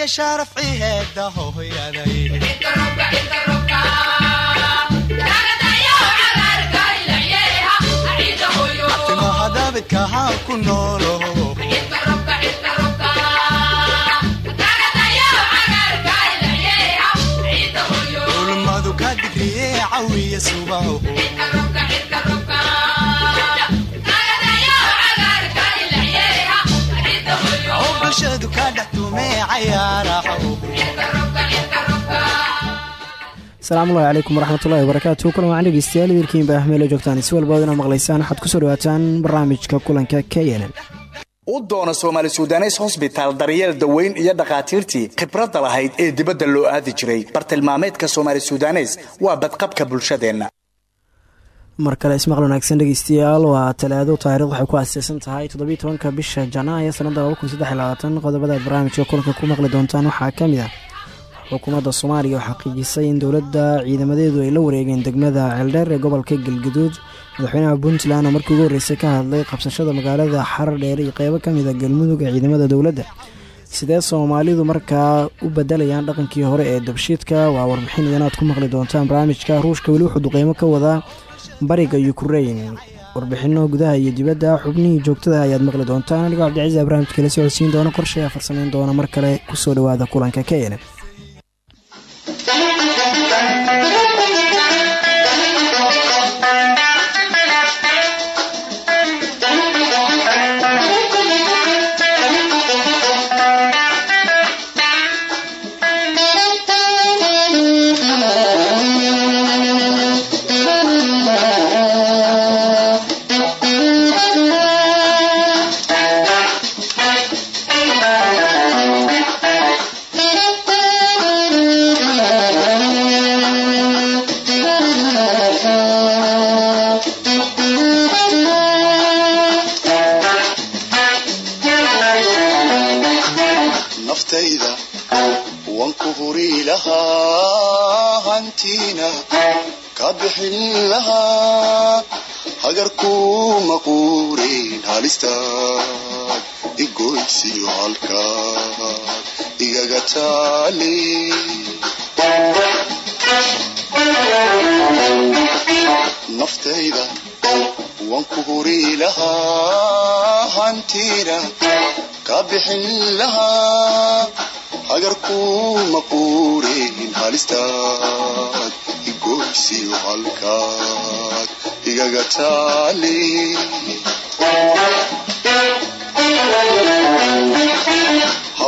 iyo sharafci heeda hooyaday timahadabidka haan ku noolo ulmadu ka digriye cawiya subaho bulshadu ka dhex asalaamullahi calaykum waraxmatullahi wabarakaatu kulan waan dhegeystayaal wiilkiinba ahmeelo joogtaan si walbaad inaad maqlaysaan waxaad ku soo dhawaataan barnaamijka kulanka k n u doona soomaali sudanes hosbitaal daryeel daweyn iyo dhakhaatiirtii khibradda lahayd ee dibadda loo aadi jiray. Bartilmaameedka soomaali sudanes waa badqabka bulshadeenna mar kale ismaqal wanaagsan dhegeystayaal waa talaado taariikh waxay ku aaseysan tahay toddobiyi tobanka bisha janaayo sanadda qodobada aad barnaamijka kulanka ku maqli doontaan waxaa ka mid ah xukuumadda soomaaliya oo xaqiijisay in dowladda ciidamadeedu ay la wareegeen degmada ceeldheer ee gobolka galgaduud madaxweynaha puntland oo markii ugu horreysay ka hadlay qabsashada magaalada xarar dheere iyo qeybo ka mid a galmudug ee ciidamada dowladda. Sidee soomaalidu markaa u bedelayaan dhaqankii hore ee dabshiidka waa warbixin idan aad ku maqli doontaan barnaamijka. Ruushka weli wuxuu duqeymo ka wadaa bariga ukrein warbixino gudaha iyo dibadda xubnihii joogtada ayaad maqli doontaan. Anigoo cabdicaiis barnaamijka la socodsiin doona qorshe ayaa farsameyn doona mar kale ku soo dhawaada kulanka k naftayda waan ku huri lahaa hantiina ka bixin lahaa hagarkuma quurin halistaad igoysiyo halkaad igaga taali naftayda waan ku huri lahaa hantiina ka bixin lahaa hagarkuma quurin halistaad igoysiyo halkaad igaga taali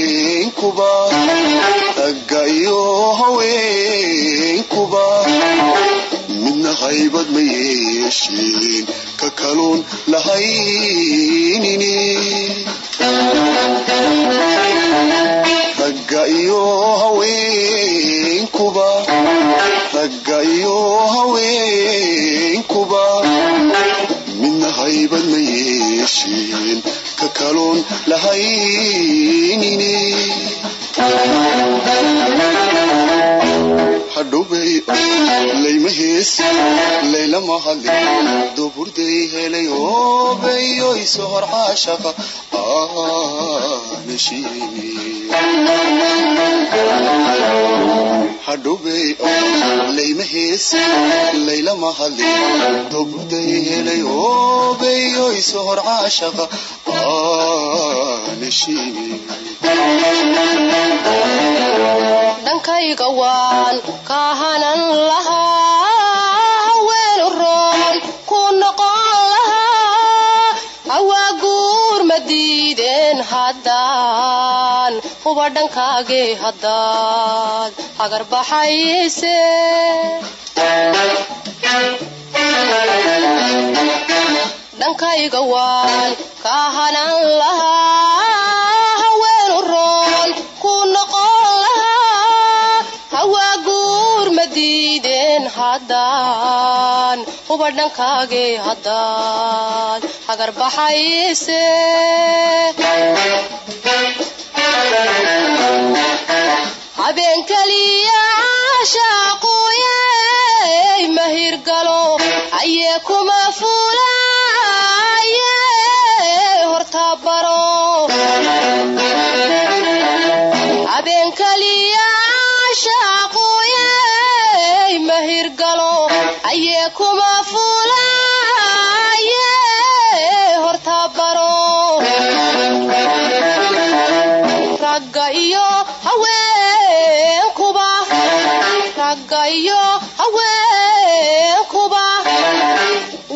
haweenkuba raggayo haweenkuba midna haybad ma yeesheen ka kaluun lahaynini ragga iyo haweenkuba ragga iyo haweenkuba midna haybad ma yeesheen ka kaloon lahaynini hadhowbay layma hees laylama hadlin duburday helay oobayoyso hor caashaqa hadhowbay layma hees laylama hadlin duburday helay oobayoyso hor caashaqa dhankayga waan kahanan lahaa haween roon ku noqon lahaa hawaa guur ma diideen haddaan huba dhankaagee haddaad hagar baxayse. Dhankayga waan kahanan lahaa haddaan huba dhankaagee haddaad hagar baxayse habeen keliya caashaaquye mahirgalo ayee kuma fulaye horta baro mahirgalo ayee kuma fulaye horta baro. Ragga iyo haweenkuba ragga iyo haweenkuba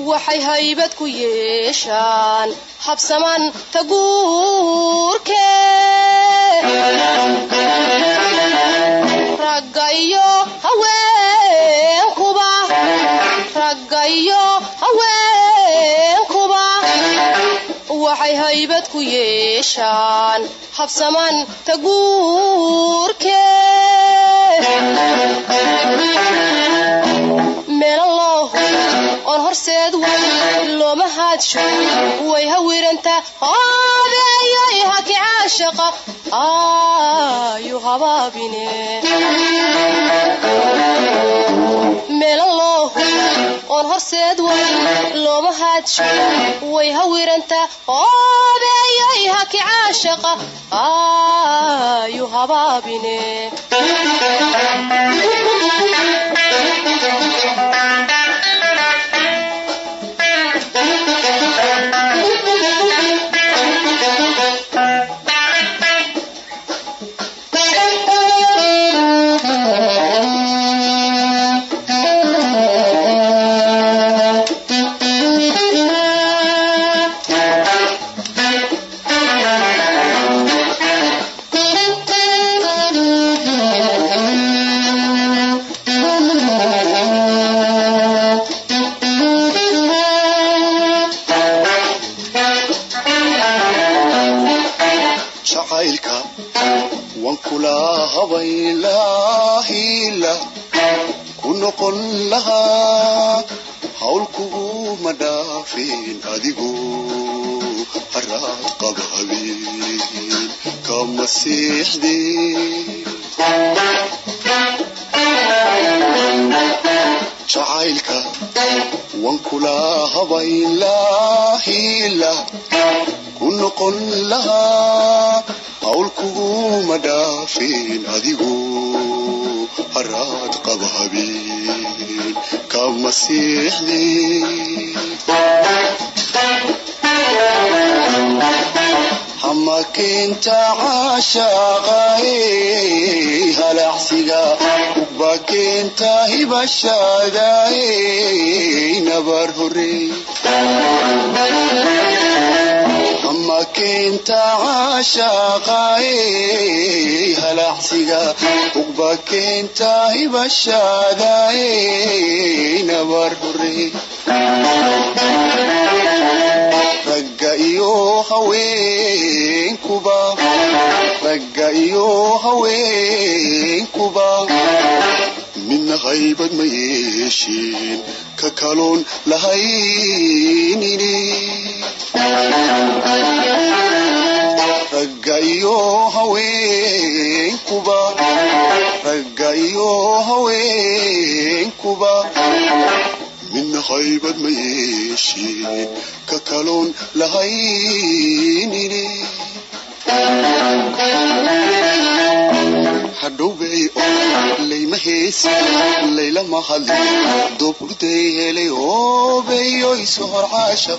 waxay haybad ku yeeshaan habsaman taguurke waxay haybad ku yeeshaan habsaman taguurke meelalooh oon horseed looma haadsho way hawiranta hoobeeyay haki caashaqa. Ayu habaabine. Meelalooh oon horseed looma haadsho way hawiranta hoobeeyay haki caashaqa. Ayu habaabine kula habaylaahila ku noqon lahaa hawl kuguma dhaafin adigu haraad qaba habeen kama siixdeen hama keenta caashaqae halacsiga ba keenta hibashadae nabar horey hama keenta caashaqae halacsiga ugba keenta hibashadae nabar horey ragga iyo haweenkuba ragga iyo haweenkuba. Midna haybad ma yeeshin ka kaloon lahaynini. Ragga iyo haweenkuba ragga iyo haweenkuba haybad ma yeeshin ka kaloon lahaynini hadhowbay layma heesi laylama hadlin doburday helay oobeyo isu hor aanashin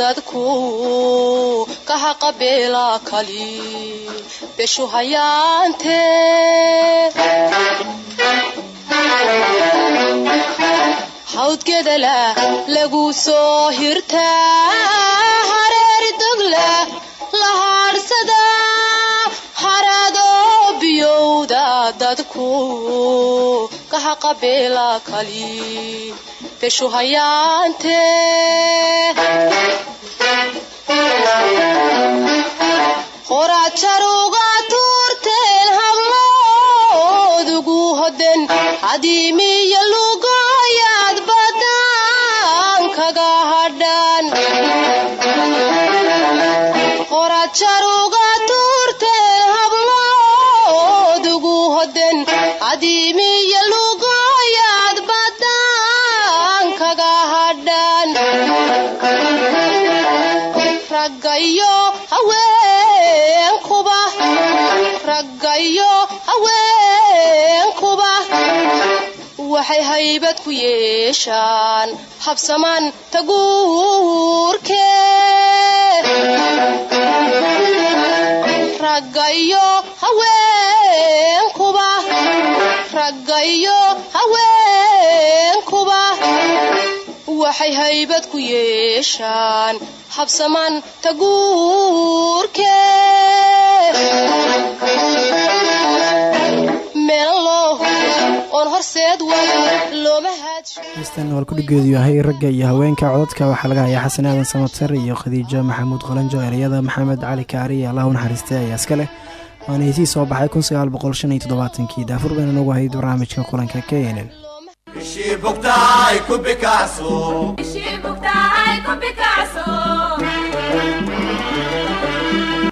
dadku ka haqabeela kali beshu hayaante hawdgedala lagu soo hirtaa hareeri dogla la haadhsada haraado biyowda dadku kahaqabeela kali beshu hayaante horaad jaruga tuurteen habloodugu hoden cadiimiya lugoyaad haweenkuba waxay haybad ku yeeshaan. Habsamaan taguurke raggayo haweenkuba raggayo haweenkuba waxay haybad ku yeeshaan. Habsamaan taguurke heystan walkudhigeedu yahay ragga iyo haweenka codadka. Waxaa laga hayaa xasan aadan samatar iyo khadiijo maxamuud qalanjo ereyada maxamed cali kaari iyo allah u naxariistay ayaa iska leh. Waana heysihii soo baxay kii daafur bayna nagu hayd barnaamijka kulanka k n n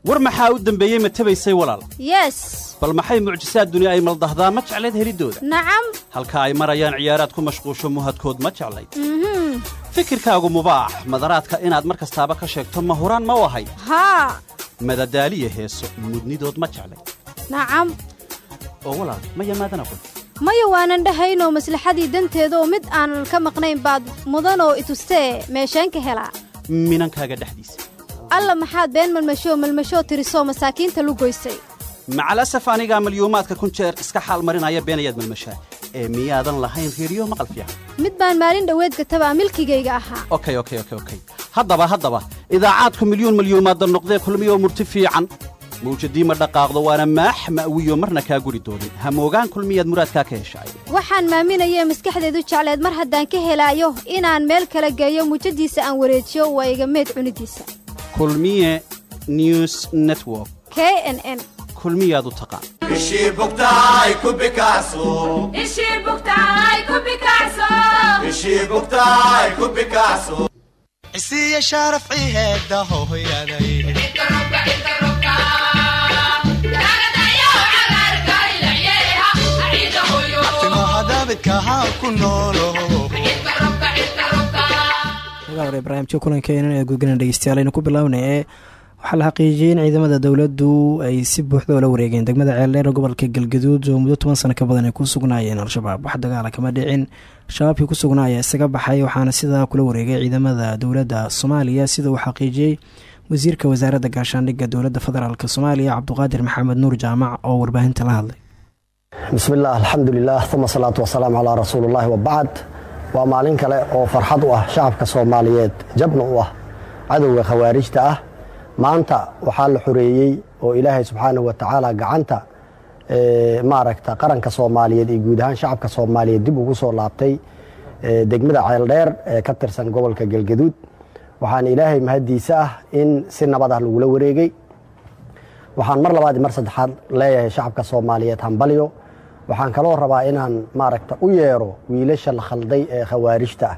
war maxaa u dembeeyey ma tabaysay walaal? Yes. Bal maxay mucjisaad duni ay maldahdaa? Ma jeclayd heliddooda nacam. Halka ay marayaan ciyaaraad ku mashquusho muhadkood ma jeclayd fikirkaagu mubaax. Madaraadka inaad mar kastaaba ka sheegto ma huraan ma u ahay haa madadaaliya heeso mudnidood ma jeclayd nacam. Oo walaal maya maadan aqoon maya waanan dhahaynoo maslaxadii danteedaoo mid aanan ka maqnayn baad mudanoo itustee meesheen ka helaa. Minankaaga dhexdiisa alla maxaad been malmashoo malmashoo tirisoo masaakiinta lugoysay macalasaf anigaa malyuumaadka kun jeer iska xaal marinaya beenayaad malmashaa ee miyaadan lahayn reeriyo maqal fiican. Mid baan maalin dhoweed gatabaa milkigayga ahaa. Okay okay okay okay. Haddaba haddaba idaacaadku milyuun malyuumaadda noqdee kulmiyoo murti fiican. Mawjadii ma dhaqaaqdo waana maax ma'wiyo marna kaa guri doonin hamoogaan kulmiyaad muraadkaa ka heshaay waxaan maaminayee maskaxdeedu jecleed mar haddaan ka helaayo inaan meel kala geeyo mujadiisa aan wareejiyo waa iga meed cunidiisa kulmiye news network. K n n. Kulmiyaad u taqaan hooyaday timahadabidka haa ku hore barnaamijka kulanka keenan ee gudgana dhegeystayaal aynu ku bilownay waxaa la xaqiijiyey in ciidamada dowladdu ay si buuxda oola wareegeen degmada ceeldheer gobolka galgaduud oo muddo toban sano ka badan ay ku sugnaayeen al-shabaab. Wax dagaala kama dhicin shabaabkii ku sugnaaya isaga baxay waxaana sidaa kula wareegay ciidamada dowladda soomaaliya. Sida uu xaqiijiyey wasiirka wasaaradda gaashaandhigga dowladda federaalk soomaaliya cabduqaadir maxamed nuur jaamac oo warbaahinta la hadlay. Bismillaah alxamdulilah uma salaatu wasalaamu calaa rasuulillahi wabacd waa maalin kale oo farxad u ah shacabka soomaaliyeed jabna u ah cadowga khawaarijta ah. Maanta waxaa la xoreeyey oo ilaahay subxaanahu watacaala gacanta maaragta qaranka soomaaliyeed iyo guud ahaan shacabka soomaaliyeed dib ugu soo laabtay degmada ceeldheer ee ka tirsan gobolka galgaduud. Waxaana ilaahay mahaddiisa ah in si nabad ah lagula wareegay. Waxaan mar labaad mar saddexaad leeyahay shacabka soomaaliyeed hambalyo waxaan kaloo rabaa inaan maaragta u yeero wiilasha la khalday ee khawaarijta ah.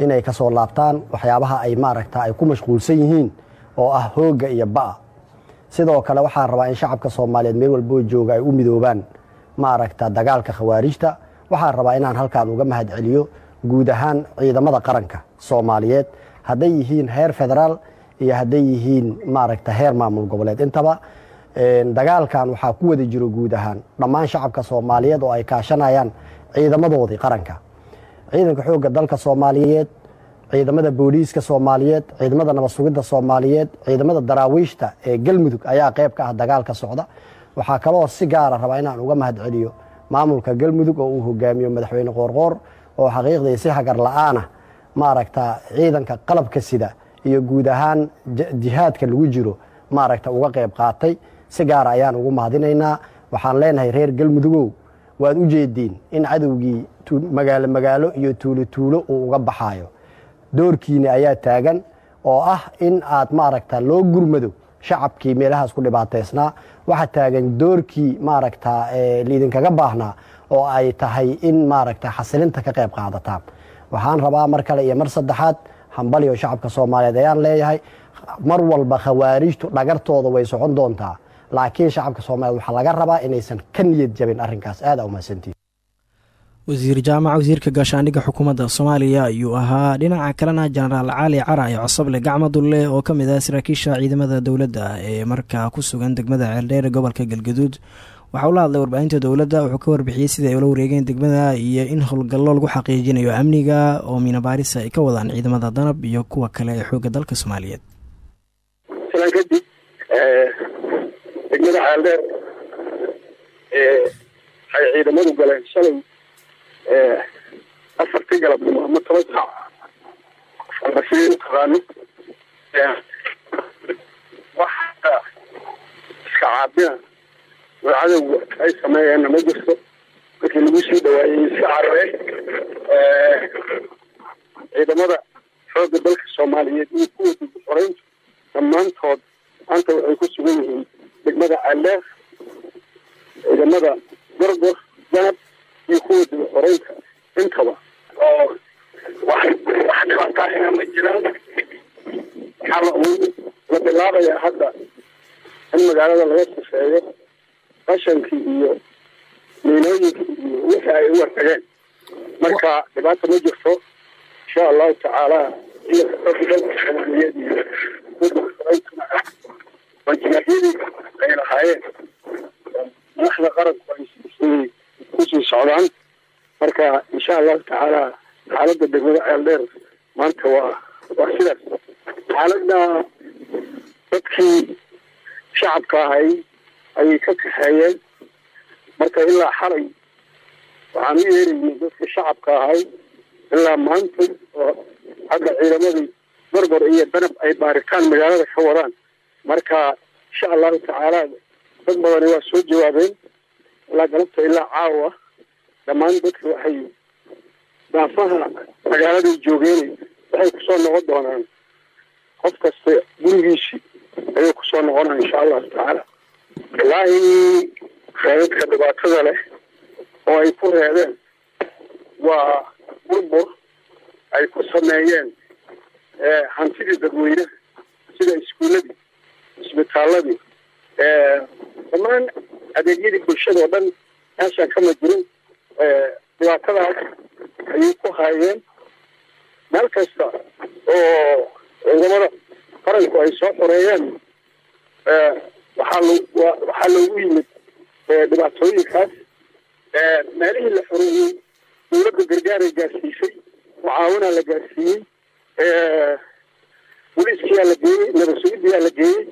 Inay ka soo laabtaan waxyaabaha ay maaragta ay ku mashquulsan yihiin oo ah hoogga iyo ba'a. Sidoo kale waxaan rabaa in shacabka soomaaliyeed meel walboo jooga ay u midoobaan maaragta dagaalka khawaarijta waxaan rabaa inaan halkan uga mahad celiyo guud ahaan ciidamada qaranka soomaaliyeed. Hadday yihiin heer federaal iyo hadday yihiin maaragta heer maamul goboleed. Intaba dagaalkan waxaa ku wada jiro guud ahaan. Dhammaan shacabka soomaaliyeed oo ay kaashanayaan ciidamadoodii qaranka. Ciidanka xoogga dalka soomaaliyeed ciidamada booliiska soomaaliyeed ciidamada nabad sugidda soomaaliyeed ciidamada daraawiishta ee galmudug ayaa qayb ka ah dagaalka socda. Waxaa kaloo si gaara rabaa inaan uga mahad celiyo maamulka galmudug oo uu hogaamiyo madaxweyne qoorqoor oo xaqiiqdii si hagar la'aana maaragta ciidanka qalabka sida iyo guud ahaan jihaadka lagu jiro maaragta uga qayb qaatay si gaara ayaan ugu mahadinaynaa. Waxaan leenahay reer galmudugow waad u jeediin in cadowgii magaalo magaalo iyo tuulo tuulo uu uga baxaayo. Doorkiina ayaa taagan oo ah in aad maaragta loo gurmado shacabkii meelahaas ku dhibaataysnaa. Waxaa taagan doorkii maaragta liidinkaga baahnaa oo ay tahay in maaragta xasilinta ka qayb qaadataan waxaan rabaa mar kale iyo mar saddexaad hambaliyo shacabka soomaaliyeed ayaan leeyahay mar walba khawaarijtu dhagartooda way socon doontaa laakiin shacabka soomaliyeed waxaa laga rabaa inaysan ka niyad jabin arrinkaas. Aada umahadsantiin wasiir jaamac wasiirka gaashaandhigga xukuumadda soomaaliya ayuu ahaa. Dhinaca kalena jenaraal cali cara ee cosoble gacmadulle oo ka mid ah saraakiisha ciidamada dowladda ee markaa ku sugan degmada ceeldheer ee gobolka galgaduud. Waxa uu la hadlay warbaahinta dowladda wuxuu ka warbixiyey sida ay ula wareegeen degmada iyo in howlgallo lagu xaqiijinayo amniga oo miinabaarisa ay ka wadaan ciidamada danab iyo kuwa kale ee xoogga dalka soomaaliyeed sidan kadib degmada ceeldheer waxay ciidamadu galeen shalay afartii galabnimo ama toban saac farmasiya utaqaano waxaa iska caabina oo cadowga ay sameeyeenna ma jirto. Markii lagu sii dhawaayey iska carareen ciidamada xoogga dalka soomaaliyeed iyo kuwa dib xoreyntu dhammaantood maanta waxay ku sugan yihiin degmada ceeldheer ciidamada gorgor danab iyo kuwa dib xoreynta intaba oo wax dhibaataahina ma jiraan waxaa la la bilaabayaa hadda in magaalada laga sifeeyo qashankii iyo miinooyinkii iyo wixii ay u wartageen marka dhibaata ma jirto insha allahu tacaala dalka soomaaliyeed iyo wajinahyadii ay lahaayeen madaxda qaranku ay sii ku sii socdaan marka insha allahu tacaala xaaladda degmada ceeldheer maanta waa waa sidaas xaaladda dadkii shacabka ahay ayay ka kaxeeyeen marka ilaa xalay waxaan u yeeraynay dadkii shacabka ahay ilaa maanta oo hadda ciidamadii gorgor iyo danab ay baaritaan magaalada ka wadaan marka insha allahu tacaala dad badani waa soo jawaabeen. Ilaa galabta ilaa caawa. Dhammaan dadka waxay daafaha magaaladay joogeen waxay ku soo noqon doonaan. Qof kasta gurigiisii ayay ku soo noqonaan insha allahu tacaala wallaahi reedadka dhibaatada leh oo ay ku reedeen waa burbur ay ku sameeyeen hantidii dadweyne sida iskuuladii isbitaaladii dhammaan adeegyadii bulshada oo dhan meeshaan kama jirin dhibaatadaas ayay ku haayeen meel kasta oo ciidamada qaranku ay soo xoreeyeen waxaa l waxaa loogu yimid dhibaatooyinkaas. Meelihii la xoreeyey dowladda gargaaray gaarsiisay mucaawinaa la gaarsiiyey booliiskiyaa la geeyey nabadsugidiyaa la geeyey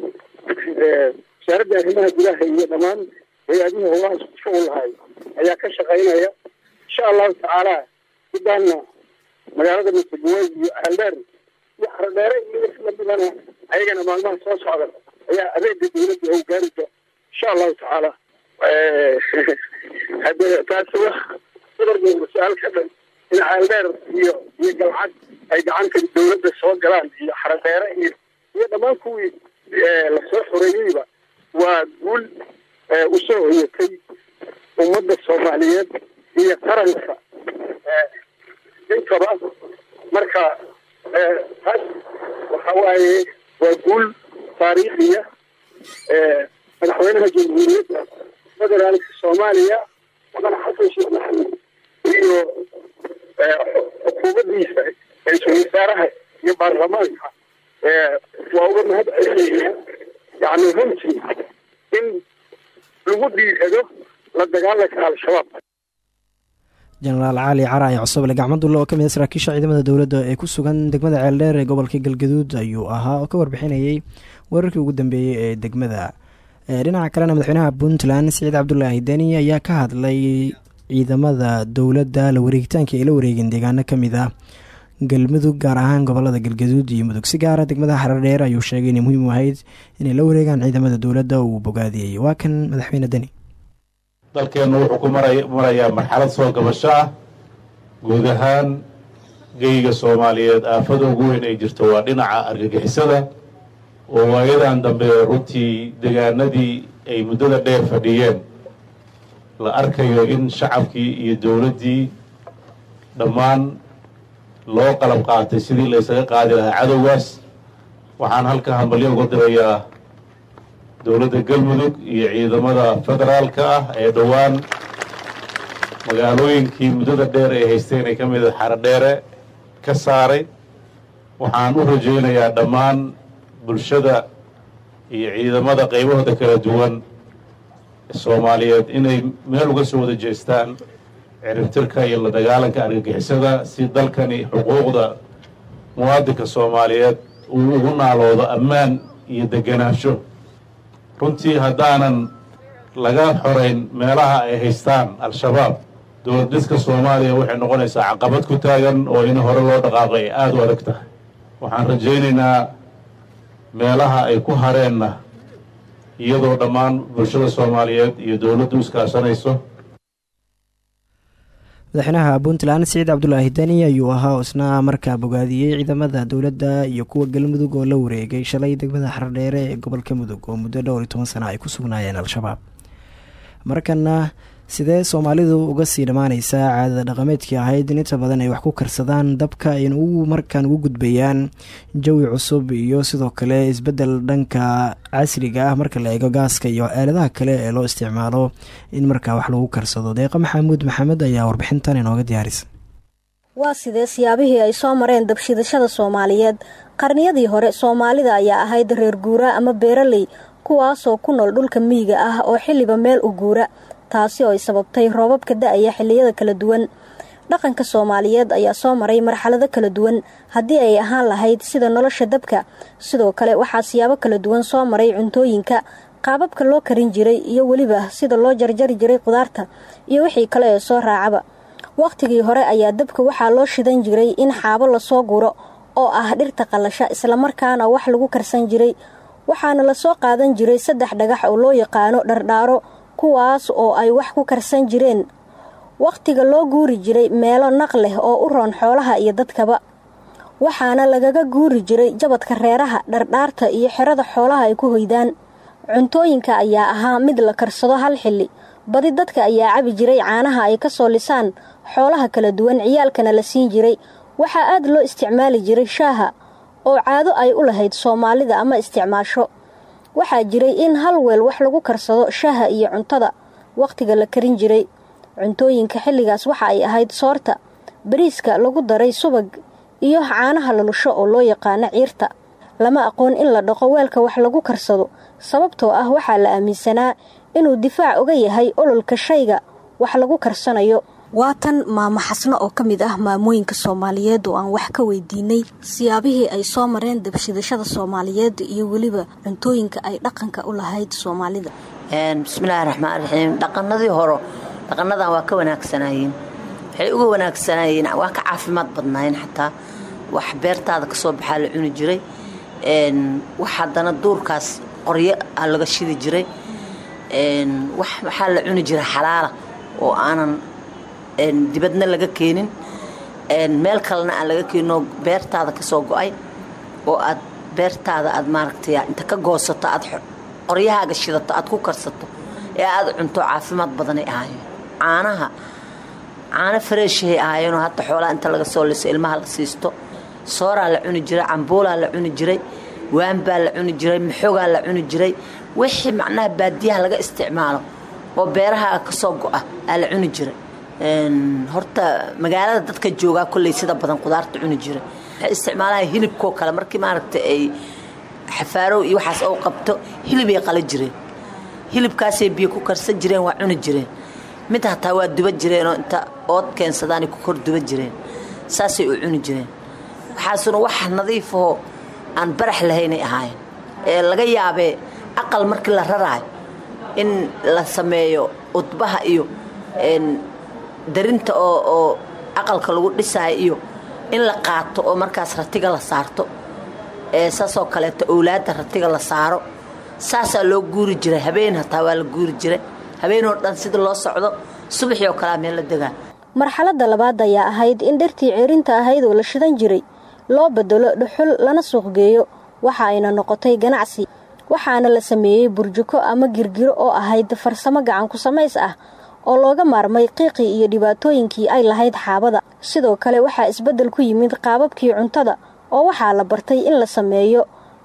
wasaaradda arrimaha gudaha iyo dhammaan hay'adihii howlahaas ku lahay ayaa ka shaqaynaya. Insha allahu tacaala sidaana magaalada masegaweed iyo ceeldheer iyo xarodheere lamidana ayagana maalmaha soo socda ayaa adeega dowladda oo gaari doona insha allahu tacaala hade taasi wax cudurgeeda su'aal ka dhan in ceeldheer iyo iyo galcad ay gacanta dowladda soo galaan iyo xarodheere iyo iyo dhammaan kuwii la soo xoreeyeyba waa guul u soo hoyatay ummadda soomaaliyeed iyo qaranka intaba marka taas waxa waaye waa guul taariikhiya madaxweynaha jamhuuriyadda federaalka soomaaliya xasan sheekh maxamed iyo xukuumaddiisa ra'iisul wasaaraha iyo baarlamaanka waa uga mahad celinayna yani runtii in lagu dhiirado la dagaalanka al-shabaab jenaraal cali cara ee cusuble gacmadulle oo ka mid a saraakiisha ciidamada dowladda ee ku sugan degmada ceeldheer ee gobolka galgaduud ayuu ahaa oo ka warbixinayay wararkii ugu dambeeyey ee degmada. Dhinaca kalena madaxweynaha puntland siciid cabdulaahi deni ayaa ka hadlay ciidamada dowladda la wareegitaanka ay la wareegeen deegaano ka ah galmudug gaar ahaan gobollada galgaduud iyo mudug. Si gaara degmada xaradheer ayuu sheegay inay muhiim u ahayd inay la wareegaan ciidamada dowladda uu bogaadiyey waa kan madaxweyne deni dalkeennu wuxuu ku marayaa marxalad soo gabasho ah. Guud ahaan geyga soomaaliyeed aafada ugu weyn ay jirto waa dhinaca argagixisada. Oo waayadan dambe runtii degaanadii ay muddada dheer fadhiyeen la arkayo in shacabkii iyo dowladdii dhammaan loo qalab qaatay sidii la ysaga qaadi lahaa cadowgaas. Waxaan halka hambalyo uga dirayaa dowladda galmudug iyo ciidamada federaalka ah ee dhowaan. Magaalooyinkii muddada dheer ay haysteen ay ka mid a xaradheere ka saaray. Waxaan u rajaynayaa dhammaan bulshada iyo ciidamada qaybahooda kala duwan soomaaliyeed inay meel uga soo wada jeestaan ciribtirka iyo la dagaalanka argagixisada si dalkani xuquuqda muwaadinka soomaaliyeed uu ugu naaloodo ammaan iyo deganaansho runtii haddaanan laga xorayn meelaha ay haystaan al-shabaab dowlad dhiska soomaaliya waxay noqonaysaa caqabad ku taagan oo in hore loo dhaqaaqay ay aada u adag tahay waxaan rajaynaynaa meelaha ay ku hareenna iyadoo dhammaan bulshada soomaaliyeed iyo dowladdu iskaashanayso. Madaxweynaha puntland siciid cabdulaahi deni ayuu ahaa isna markaa bogaadiyey ciidamada dowladda iyo kuwa galmudug oo la wareegay shalay degmada xardheere ee gobolka mudug oo muddo dhowr iyo toban sana ay ku sugnaayeen al-shabaab. Markana sidee soomaalidu uga sii dhammaaneysaa caadada dhaqameedkii ahayd? In inta badan ay wax ku karsadaan dabka ayna ugu markaan ugu gudbayaan jawi cusub iyo sidoo kale isbeddel dhanka casriga ah marka la eego gaaska iyo aaladaha kale ee loo isticmaalo in markaa wax lagu karsado. Deeqa maxamuud maxamed ayaa warbixintan inooga diyaarisa waa sidee siyaabihii ay soo mareen dabshidashada soomaaliyeed? Qarniyadii hore soomaalida ayaa ahayd reer guura ama beeraley kuwaasoo ku nool dhulka miyiga ah oo xilliba meel u guura taasi oo ay sababtay roobabka da'aya xilliyada kala duwan. Dhaqanka soomaaliyeed ayaa soo maray marxalado kala duwan haddii ay ahaan lahayd sida nolosha dabka. Sidoo kale waxaa siyaabo kala duwan soo maray cuntooyinka qaababka loo karin jiray iyo weliba sida loo jarjari jiray qudaarta iyo wixii kale ee soo raacaba. Wakhtigii hore ayaa dabka waxaa loo shidan jiray in xaabo la soo guro oo ah dhirta qallasha islamarkaana wax lagu karsan jiray. Waxaana la soo qaadan jiray saddex dhagax oo loo yaqaano dhardhaaro kuwaas oo ay wax ku karsan jireen. Wakhtiga loo guuri jiray meelo naq leh oo u roon xoolaha iyo dadkaba. Waxaana lagaga guuri jiray jabadka reeraha dhardhaarta iyo xerada xoolaha ay ku hoydaan. Cuntooyinka ayaa ahaa mid la karsado hal xilli. Badi dadka ayaa cabi jiray caanaha ay ka soo lisaan. Xoolaha kala duwan ciyaalkana la siin jiray. Waxaa aad loo isticmaali jiray shaaha oo caado ay u lahayd soomaalida ama isticmaasho waxaa jiray in hal weel wax lagu karsado shaaha iyo cuntada. Wakhtiga la karin jiray. Cuntooyinka xilligaas waxa ay ahayd soorta. Bariiska lagu daray subag iyo caanaha lalusho oo loo yaqaano ciirta. Lama aqoon in la dhaqo weelka wax lagu karsado sababtoo ah waxaa la aaminsanaa inuu difaac uga yahay ololka shayga wax lagu karsanayo waa tan maamo xasno oo ka mid ah maamooyinka soomaaliyeed oo aan wax ka weydiinay. Siyaabihii ay soo mareen dabshidashada soomaaliyeed iyo weliba cuntooyinka ay dhaqanka u lahayd soomaalida. Bismillaahi raxmaan raxiim dhaqanadii horo dhaqanadan waa ka wanaagsanaayeen. Waxay uga wanaagsanaayeen waa ka caafimaad badnaayeen xataa. Wax beertaada ka soo baxaa la cuni jiray. Wax haddana duurkaas qoryo a laga shidi jiray. Wax waxaa la cuni jiray xalaala oo aanan dibadna laga keenin. Meel kalena aan laga keeninoo beertaada ka soo go'ay oo aad beertaada aad maaragtay inta ka goosato aad qoryahaaga shidato aad ku karsato ee aad cunto caafimaad badanay ahaayeen. Caanaha caano fareeshahay ahaayeenoo hadda xoolaha inta laga soo liso ilmaha la siisto sooraa la cuni jiray cambuulaa la cuni jiray waanbaa la cuni jiray maxogaa la cuni jiray. Wixii macnaha baadiyaha laga isticmaalo oo beerahaaga ka soo go-a aa la cuni jiray horta magaalada dadka joogaa kolley sida badan qudaarta cuni jiray waxay isticmaalaha hilibkoo kale. Markii maaragta ay xafaarow iyo waxaas ou qabto hilibay qala jireen. Hilibkaasay biyo ku karsan jireen waa cuni jireen. Mid hataa waa duba jireenoo inta ood keensadaanay ku kor duba jireen. Saasay u cuni jireen. Waxaasuna wax nadiifahoo aan barax lahaynay ahaayeen. Ee laga yaabee aqal markii la raraayo in la sameeyo udbaha iyo darinta oo aqalka lagu dhisaayo iyo in la qaato oo markaas ratiga la saarto ee saasoo kaleeto owlaadda ratiga la saaro saasaa loo guuri jiray. Habeen hataa waa la guuri jiray. Habeenoo dhan sida loo socdo subaxii oo kalea meel la degaa marxaladda labaad ayaa ahayd in dhirtii ceerinta ahayd oo la shidan jiray loo bedelo dhuxul lana suuqgeeyo waxa ayna noqotay ganacsi waxaana la sameeyey burjuko ama girgiro oo ahayd farsamo gacan ku samays ah oo looga maarmay qiiqii iyo dhibaatooyinkii ay lahayd xaabada. Sidoo kale waxaa isbeddel ku yimid qaababkii cuntada oo waxaa la bartay in la sameeyo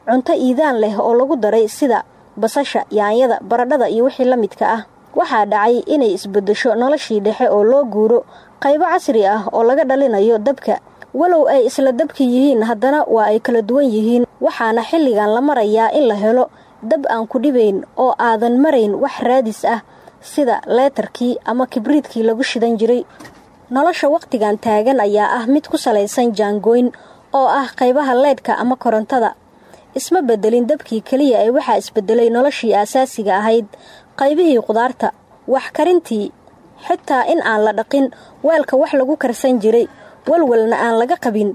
cunto iidaan leh oo lagu daray sida basasha yaanyada baradhada iyo wixii la midka ah. Waxaa dhacay inay isbeddesho noloshii dhexe oo loo guuro qaybo casri ah oo laga dhalinayo dabka. Walow ay isla dabka yihiin haddana waa ay kala duwan yihiin waxaana xilligan la marayaa in la helo dab aan ku dhibayn oo aadan marayn wax raadis ah sida leetarkii ama kibriidkii lagu shidan jiray. Nolosha wakhtigan taagan ayaa ah mid ku salaysan jaangooyn oo ah qaybaha leydhka ama korontada. Isma bedelin dabkii keliya ee waxaa isbedelay noloshii aasaasiga ahayd qaybihii qudaarta wax karintii xitaa in aan la dhaqin weelka wax lagu karsan jiray walwalna aan laga qabin.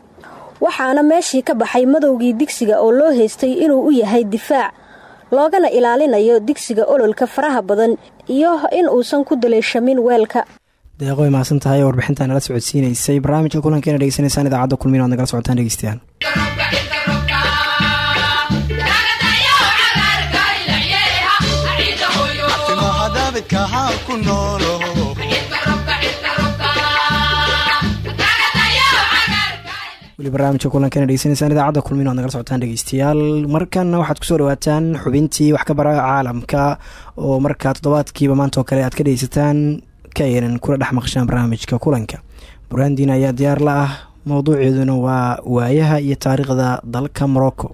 Waxaana meeshii ka baxay madowgii digsiga oo loo haystay inuu u yahay difaac loogana ilaalinayo digsiga ololka faraha badan iyo in uusan ku daleeshamin weelka deeqoy mahadsan tahay oo warbixintaa nala socodsiinaysay barnaamijka kulankeena dhegeysanaysaan idaacadda kulmiin oad nagala socotaan dhegeystayaal ku noolo weli barnaamijka kulankeena dhegeysanaysaan idaacadda kulmiin oad nagala socotaan dhegeystayaal. Markanna waxaad ku soo dhawaataan xubintii wax ka bara caalamka oo markaa toddobaadkiiba maanta oo kale aad ka dhegeysataan ka aynan kula dhex maqshaan barnaamijka kulanka. Buraandiin ayaa diyaar la ah mowduuceeduna waa waayaha iyo taariikhda dalka morocco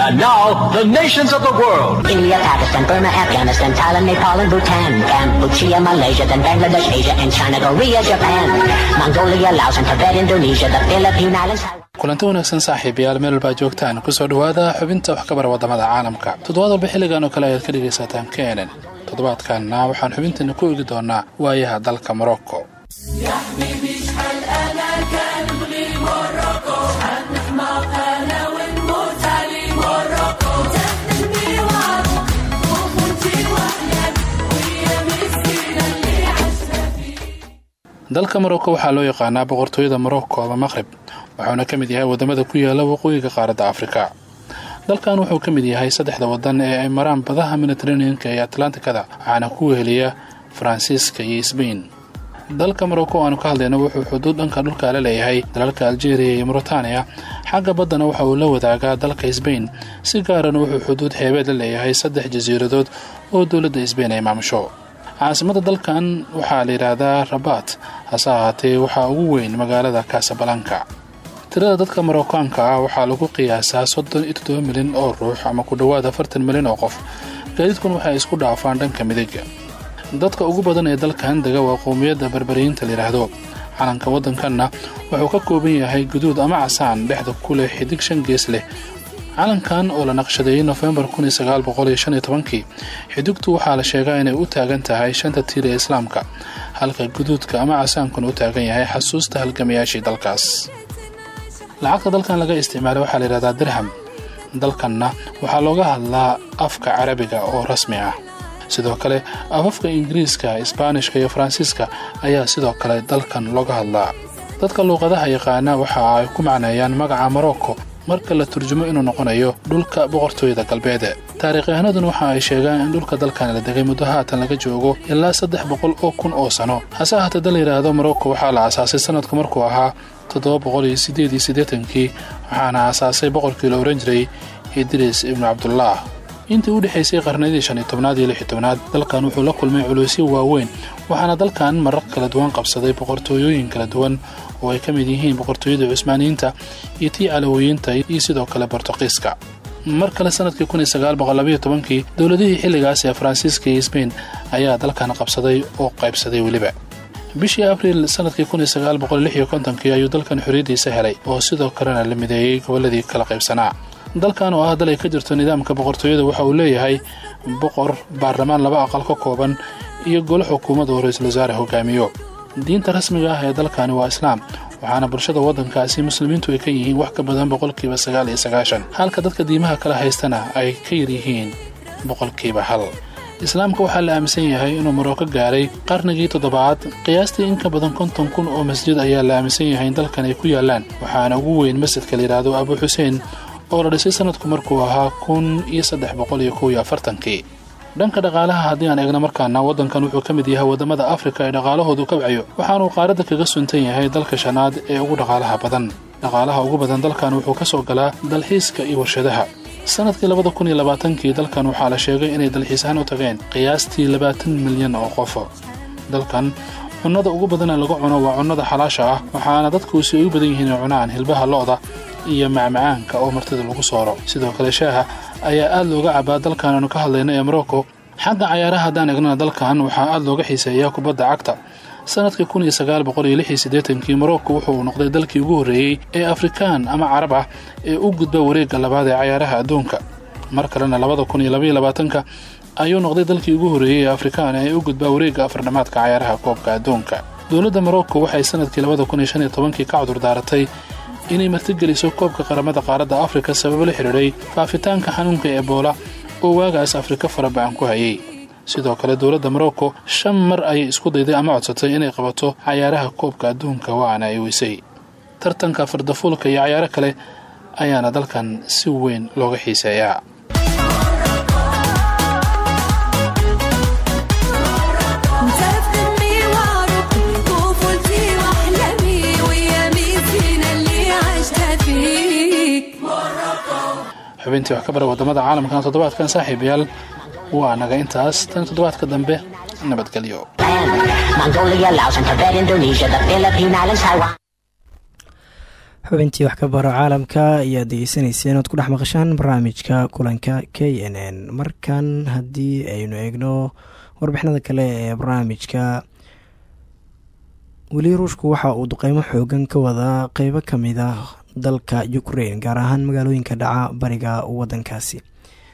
And now, the nations of the world. India, Pakistan, Burma, Afghanistan, Thailand, Nepal, and Bhutan, Cambodia, Malaysia, then Bangladesh, Asia, and China, Korea, Japan, Mongolia, Laos, and Tibet, Indonesia, the Philippine Islands. kulanti wanaagsan saaxiibayaal meel walbaa joogtaan ku soo dhowaada xubinta wax ka bara caalamka. Toddobaad walba xilligan oo kale ayaad ka dhegaysataan kenen toddobaadkanna waxaan xubinteena ku eegi doonaa waayaha dalka morocco dalka morocco waxaa loo yaqaanaa boqortooyada morocco ama maqrib wuxuuna ka mid yahay waddamada ku yaalla waqooyiga qaaradda afrika. Dalkan wuxuu ka mid yahay saddexda wadan ee ay maraan badaha mediteraneanka ee atlantikada waxaana ku weheliya faransiiska iyo sbain dalka morocco aanu ka hadlayno wuxuu xuduud dhanka dhulka la leeyahay dalalka aljeeriya iyo mauritaniya xagga baddana waxa uu la wadaagaa dalka sbain si gaarana wuxuu xuduud xeebeed la leeyahay saddex jasiiradood oo dowladda sbain ay maamusho. Caasimada dalkan waxaa la yidhaahdaa rabaat hase ahaatee waxaa ugu weyn magaalada kasabalanka tirada dadka marookaanka ah waxaa lagu qiyaasaa soddon iyo toddoba milyan oo ruux ama ku dhowaad afartan milyan oo qof. Gaadiidkun waxay isku dhaafaan dhanka midiga dadka ugu badan ee dalkan dega waa qowmiyadda barbariyiinta layidhaahdo calanka waddankanna wuxuu ka kooban yahay guduud ama casaan dhexda ku leh xidig shan gees leh calankan oo la naqshadeeyey nofembar kii xidigtu waxaa la sheegaa inay u taagan tahay shanta tiir ee islaamka halka guduudka ama casaankuna u taagan yahay xasuusta halgamayaashii dalkaas. Lacagta dalkan laga isticmaalay waxaa layidhahdaa dirham. Dalkanna waxaa looga hadlaa afka carabiga oo rasmi ah. Sidoo kale afafka ingiriiska isbaanishka iyo faransiiska ayaa sidoo kale dalkan looga hadlaa. Dadka luuqadaha yaqaana waxa ay ku macneeyaan magaca morocco marka la turjumo inuu noqonayo dhulka boqortooyada galbeed taariikyahanaduna waxa ay sheegaan in dhulka dalkan la degay muddo haatan laga joogo ilaa saddex boqol oo kun oo sano. Hase ahaatee dal layidhaahdo morocco waxaa la aasaasay sanadku markuu ahaa toddoba boqol iyo siddeed iyo siddeetankii waxaana aasaasay boqorkii la ohan jiray idriis ibnu cabdulaah intii u dhexaysay qarnadii shan iyo tobnaad iyo lix iyo tobnaad dalkan wuxuu la kulmay culuysyo waaweyn waxaana dalkan marar kala duwan qabsaday boqortooyooyin kala duwan oo ay ka mid yihiin boqortooyada cusmaaniyiinta iyo tii calawooyiinta iyo sidoo kale bortuqiiska mar kale sannadkii kii dowladihii xilligaas ee faransiiska iyo sbain ayaa dalkan qabsaday oo qaybsaday weliba. Bishii abriil sannadkii kii ayuu dalkan xorriyaddiisa helay oo sidoo kalena la mideeyey gobolladii kala qaybsanaa. Dalkan oo ah dal ay ka jirto nidaamka boqortooyada waxa uu leeyahay boqor baarlamaan laba aqal ka kooban iyo golo xukuumad oo ra'iisul wasaare hogaamiyo diinta rasmiga ah ee dalkani waa islaam waxaana bulshada waddankaasi muslimiintu ay ka yihiin wax ka badan boqolkiiba sagaal iyo sagaashan. Halka dadka diimaha kala haystana ay ka yar yihiin boqolkiiba hal. Islaamka waxaa la aaminsan yahay inuu maroko gaaray qarnigii toddobaad qiyaastii in ka badan konton kun oo masjid ayaa la aaminsan yahay in dalkan ay ku yaalaan waxaana ugu weyn masjidka la yidhaahdo abu xuseen oo la dhisay sanadku markuu ahaa kun iyo saddex boqol iyo kow iyo afartankii dhanka dhaqaalaha haddii aan eegno markaana waddankan wuxuu ka mid yahay waddamada afrika ee dhaqaalahoodu kabcayo waxaanuu qaaradda kaga suntan yahay dalka shanaad ee ugu dhaqaalaha badan. Dhaqaalaha ugu badan dalkan wuxuu ka soo galaa dalxiiska iyo warshadaha. Sanadkii labada kun iyo labaatankii dalkan waxaa la sheegay inay dalxiisahaan u tageen qiyaastii labaatan milyan oo qofo. Dalkan cunnada ugu badana lagu cuno waa cunnada xalaasha ah waxaana dadkuusi ay u badan yihiin inay cunaan hilbaha lo'da iyo macmacaanka oo martida lagu sooro. Sidoo kale shaaha ayaa aad looga cabaa dalkan aanu ka hadlayna ee morocco xagga cayaaraha haddaan egnana dalkan waxaa aad looga xiiseeyaa kubadda cagta. Sanadkii kun iyo sagaal lix iyo siddeetankii morocco wuxuu noqday dalkii ugu horreeyey ee afrikaan ama carab ah ee u gudba wareegga labaad ee cayaaraha adduunka. Mar kalena labada kun iyo labaiyo labaatanka ayuu noqday dalkii ugu horreeyey ee afrikaan ee u gudba wareegga afardhamaadka cayaaraha koobka adduunka. Dowladda morocco waxay sannadkii labada kun iyo shan tobankii ka cudur daaratay inay martigeliso koobka qaramada qaaradda afrika sababo la xidhiidhay faafitaanka xanuunka ebola oo waagaas afrika farabacan ku hayay. Sidoo kale dowladda morocco shan mar ayay isku dayday ama codsatay inay qabato cayaaraha koobka adduunka waana ay weysay. Tartanka fardafuulka iyo cayaaro kale ayaana dalkan si weyn looga xiiseeyaa xubintii wax ka bara waddamada caalamkan toddobaadkan saaxiibayaal. Waa naga intaas tan toddobaadka dambe nabadgelyo. Xubintii wax ka baro caalamka ayaad degeysanayseen ood ku dhex maqashaan barnaamijka kulanka k n n. Markan haddii aynu eegno warbixinada kale ee barnaamijka weli ruushku waxa uu duqeymo xoogan ka wadaa qeybo ka mid ah dalka ukraine gaar ahaan magaalooyinka dhaca bariga wadankaasi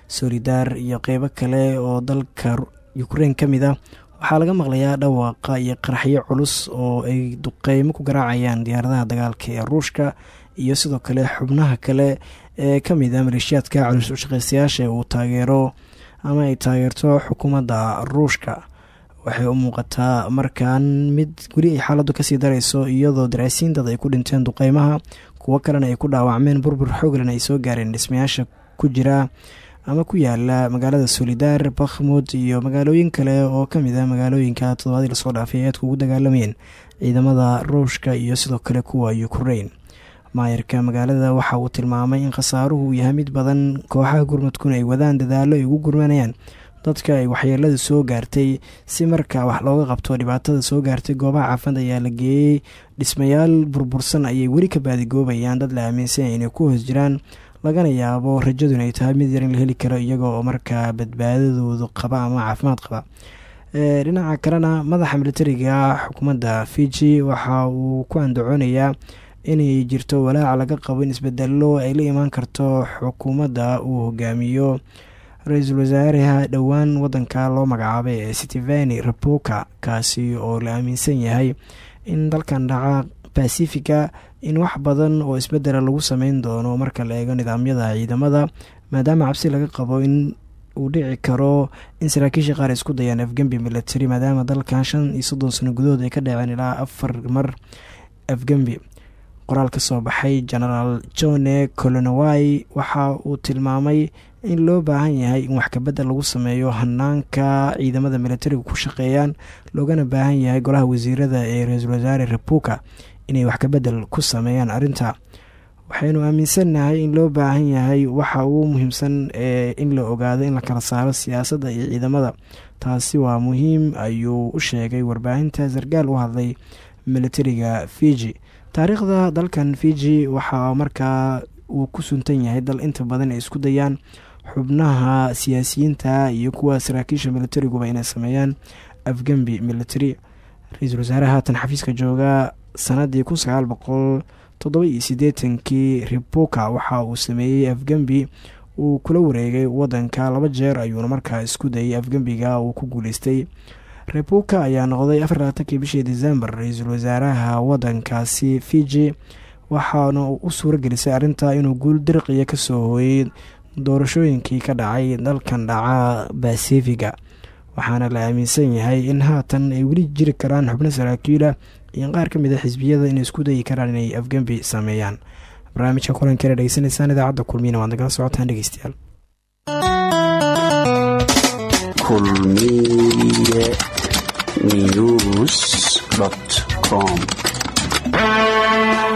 solidar iyo qeybo kale oo dalka ukraine ka mid ah waxaa laga maqlayaa dhawaaqa iyo qaraxyo culus oo ay duqeymo ku garaacayaan diyaaradaha dagaalka ee ruushka iyo sidoo kale xubnaha kale ee ka mid ah maleeshiyaadka culus ushaqeystayaasha uu taageero ama ay taageerto xukuumadda ruushka. Waxay u muuqataa markan mid weli ay xaaladdu ka sii dareyso iyadoo darasiin dad ay ku dhinteen duqeymaha kuwo kalena ay ku dhaawacmeen burbur xooglan ay soo gaareen dhismayaasha ku jira ama ku yaalla magaalada solidar bakhmud iyo magaalooyin kale oo ka mid ah magaalooyinka toddobaadii la soo dhaafay ay ugu dagaalamayeen ciidamada ruushka iyo sidoo kale kuwa ukraine. Maayarka magaalada waxa uu tilmaamay in khasaaruhu uu yahay mid badan kooxaha gurmadkuna ay wadaan dadaalo ay ugu gurmanayaan dadka ay waxyeelada soo gaartay. Si markaa wax looga qabto dhibaatada soo gaartay goobaha caafimad ayaa la geeyey. Dhismayaal burbursan ayay weli ka baadigoobayaan dad la aaminsanya inay ku hoos jiraan lagana yaabo rajadu inay tahay mid yar in la heli karo iyaga markaa badbaadadoodu qaba ama caafimaad qaba. Dhinaca kalena madaxa militariga xukuumadda fiji waxa uu ku andacoonayaa inay jirto walaaca laga qabo in isbedelo ay la imaan karto xukuumadda uu hogaamiyo ra'iisul wasaareha dhowaan wadanka loo magacaabay ee sitiveni rabuka kaasi oo la aaminsan yahay in dalkan dhaca basifiga in wax badan oo isbedela lagu sameyn doono marka la eego nidaamyada ciidamada maadaama cabsi laga qabo in uu dhici karo in saraakiisha qaar isku dayaan afgembi military maadaama dalkan shan iyo soddon sano gudahood ay ka dhaceen ilaa afar mar afgembi qoraal ka soo baxay genaraal johne colonawai waxa uu tilmaamay in loo baahan yahay in wax kabedel lagu sameeyo hanaanka ciidamada militariga ku shaqeeyaan loogana baahan yahay golaha wasiirada ee ra'iisul wasaare rebuka inay wax kabedel ku sameeyaan arrinta. Waxaynu aaminsannahay in loo baahan yahay waxa ugu muhiimsan ee in la ogaado in la kala saaro siyaasadda iyo ciidamada. Taasi waa muhiim ayuu u sheegay warbaahinta sargaal u hadlay militariga fiji. Taariikhda dalkan fiji waxaa markaa uu ku suntan yahay dal inta badan ay isku dayaan xubnaha siyaasiyiinta iyo kuwa saraakiisha militeriguba inay sameeyaan afgembi military ra'iisul wasaare haatan xafiiska jooga sanadii kun sagaal boqol toddoba ribuka waxa uu sameeyey afgembi uu kula wareegay wadanka laba jeer ayuuna markaa isku dayay afgembiga uu ku guuleystay. Rebuka ayaa noqday afarlabaatankii bishii december ra'iisul wasaaraha wadankaasi fiji waxaana u suuro gelisay arrintaa inuu guul dirqiya ka soo hooyay doorashooyinkii ka dhacay dalkan dhaca basifiga waxaana la aaminsan yahay in haatan ay weli jiri karaan xubno saraakiila iyo qaar ka mid a xisbiyada inay isku dayi karaan inay afgembi sameeyaan. Barnaamijka kulankeena dhegeysanaysaan idaacadda kulmiyana waad nagala socotaan dhegeystayaal. Kulmiye news com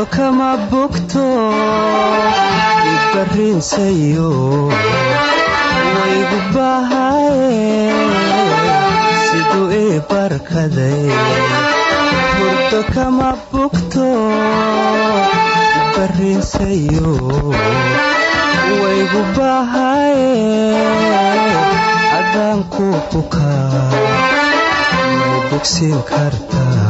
burdo kama bogto ibarriinsayo waygu bahaye siduu ii burdo kama bogto ibarriinsayo waygu bahaye haddaan ku bukaa bogsiin kartaa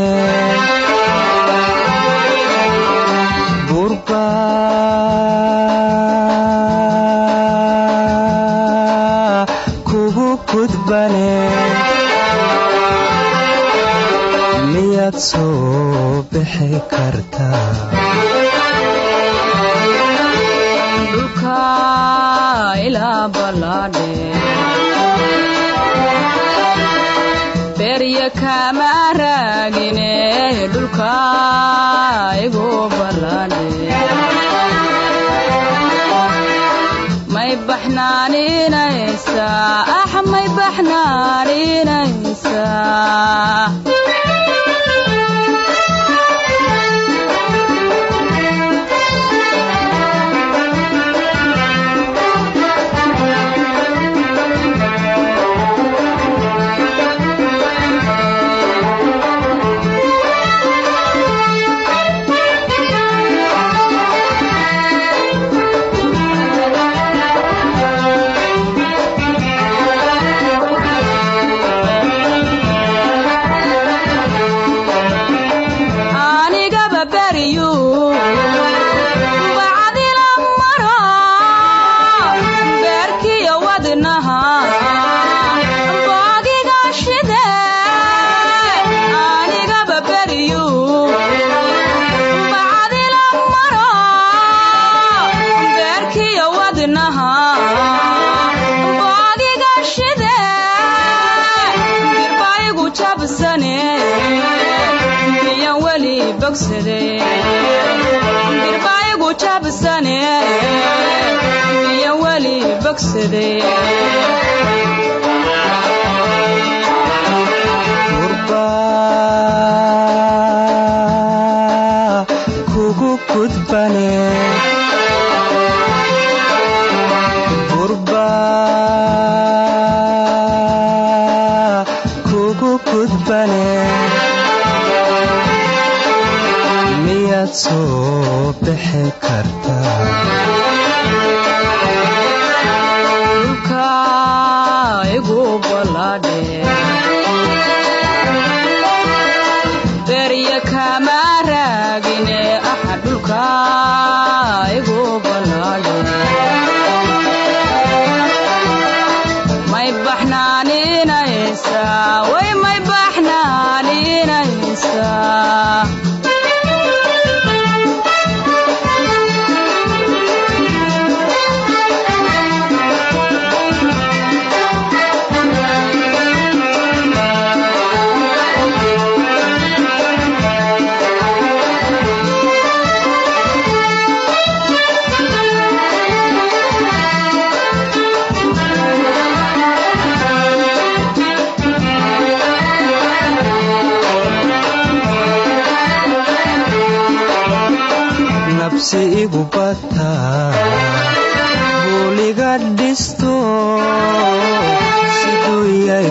miyaad soo bixi berya kama raagine dhulka igu ballaadhe. May baxnaaninaysaa ax may baxnaaninaysaa igu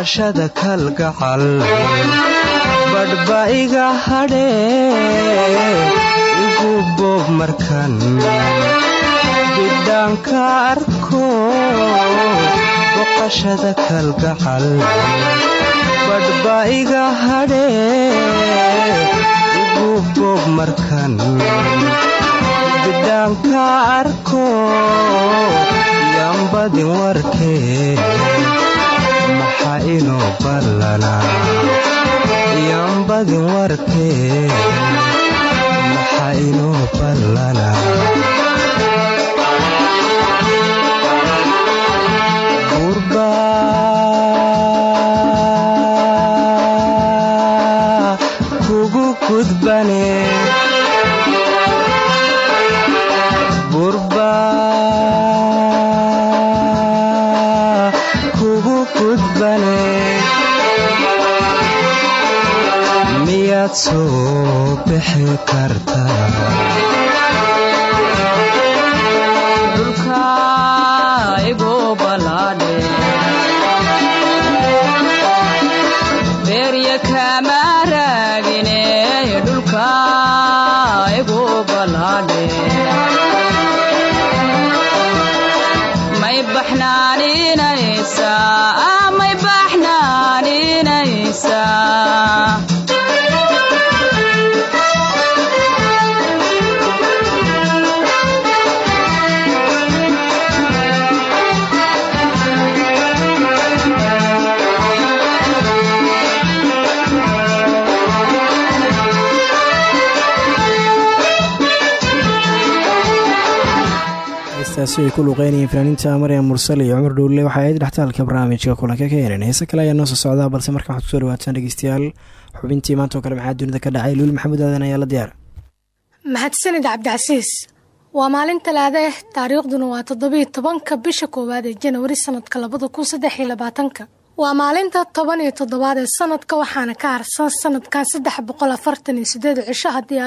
boqashada kalgacal badhba iga igu boob markan bidhaanka arko boqashada kalgacal badhba iga hadhee igu boob markan bidhaanka arko yambadin warkee maxa inoo ballanaa yambadin warkee maxa inoo ballanaa kartaa heystaasi ay ku luuqeynayeen fanaaniinta maryam mursal iyo cumar dhowle waxaa ahayd dhextaalka barnaamijka kulanka ka heeneen heese kale ayaa noo soo socdaa balse markaan waxaad ku soo dhawaataan dhegeystayaal xubintii maanta oo kale maxaa dunida ka dhacay? Luul maxamuud aadan ayaa la diyaar. Mahadsanid cabdicasiis waa maalin talaada ah taariikhduna waa toddobiiyo tobanka bisha koowaad ee janawari sanadka labada kun saddex iyo labaatanka. Waa maalinta toban iyo toddobaad ee sanadka waxaana ka harsan sanadkan saddex boqol afartan iyo sideed cisho haddii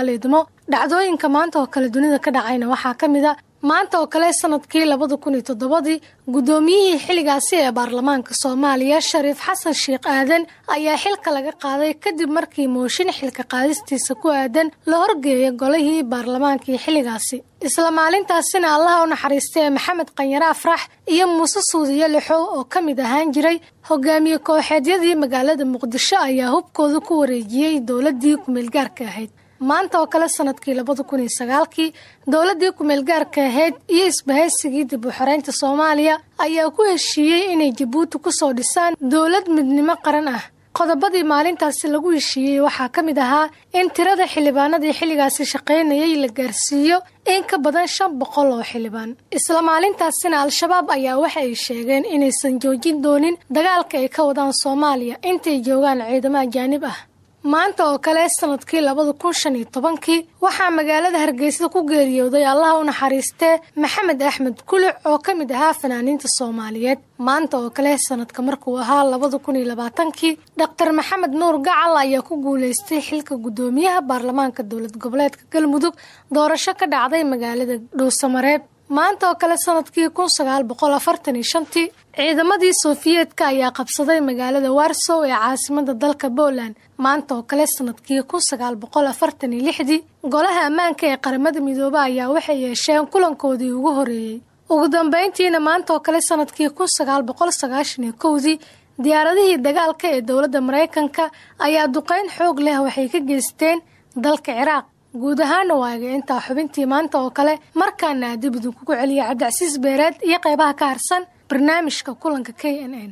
dhacdooyinka maanta oo kale dunida ka dhacayna waxaa ka mid a maanta oo kale sannadkii labada kun iyo toddobadii guddoomiyihii xilligaasi ee baarlamaanka soomaaliya shariif xasan sheekh aadan ayaa xilka laga qaaday kadib markii mooshin xilka qaadistiisa ku aadan la horgeeyay golihii baarlamaankii xilligaasi. Isla maalintaasina allaha u naxariistay maxamed qanyare afrax iyo muuse suudiye lixow oo ka mid ahaan jiray hogaamiye kooxeedyadii magaalada muqdisho ayaa hubkooda ku wareejiyey dowladii kumeelgaarka ahayd maanta oo kale sannadkii labada kun iyo sagaalkii dowladii kumeelgaarka ahayd iyo isbahaysigii dib u xoreynta soomaaliya ayaa ku heshiiyey inay jabuuti ku soo dhisaan dowlad midnimo qaran ah. Qodobadii maalintaasi lagu heshiiyey waxaa ka mid ahaa in tirada xildhibaanadii xilligaasi shaqaynayay la gaarsiiyo in ka badan shan boqol oo xildhibaan. Isla maalintaasina al-shabaab ayaa waxa ay sheegeen inaysan joojin doonin dagaalka ay ka wadaan soomaaliya. Intay joogaan ciidamo ajaanib ah maanta oo kale sannadkii labada kun shan iyo tobankii waxaa magaalada hargeysa ku geeriyooday allaha u naxariistee maxamed axmed kuluc oo ka mid ahaa fanaaniinta soomaaliyeed. Maanta oo kale sanadka markuu ahaa labada kun iyo labaatankii dhaktar maxamed nuur gacal ayaa ku guuleystay xilka guddoomiyaha baarlamaanka dowlad goboleedka galmudug doorasho ka dhacday magaalada dhuusamareeb maanta oo kale sannadkii kun sagaal boqol afartan iyo shantii ciidamadii sofiyeetka ayaa qabsaday magaalada warsow ee caasimada dalka poland. Maanta oo kale sannadkii kun sagaal boqol afartan iyo lixdii golaha ammaanka ee qaramada midoobe ayaa waxay yeesheen kulankoodii ugu horeeyey ugu dambeyntiina maanta oo kale sannadkii kun sagaal boqol sagaashan iyo kowdii diyaaradihii dagaalka ee dowladda maraykanka ayaa duqeyn xoog leh waxay ka geysteen dalka ciraaq. Guud ahaana waaga intaa xubintii maanta oo kale markaana dib idinkugu celiya cabdicasiis beereed iyo qeybaha ka harsan barnaamijka kulanka k n n.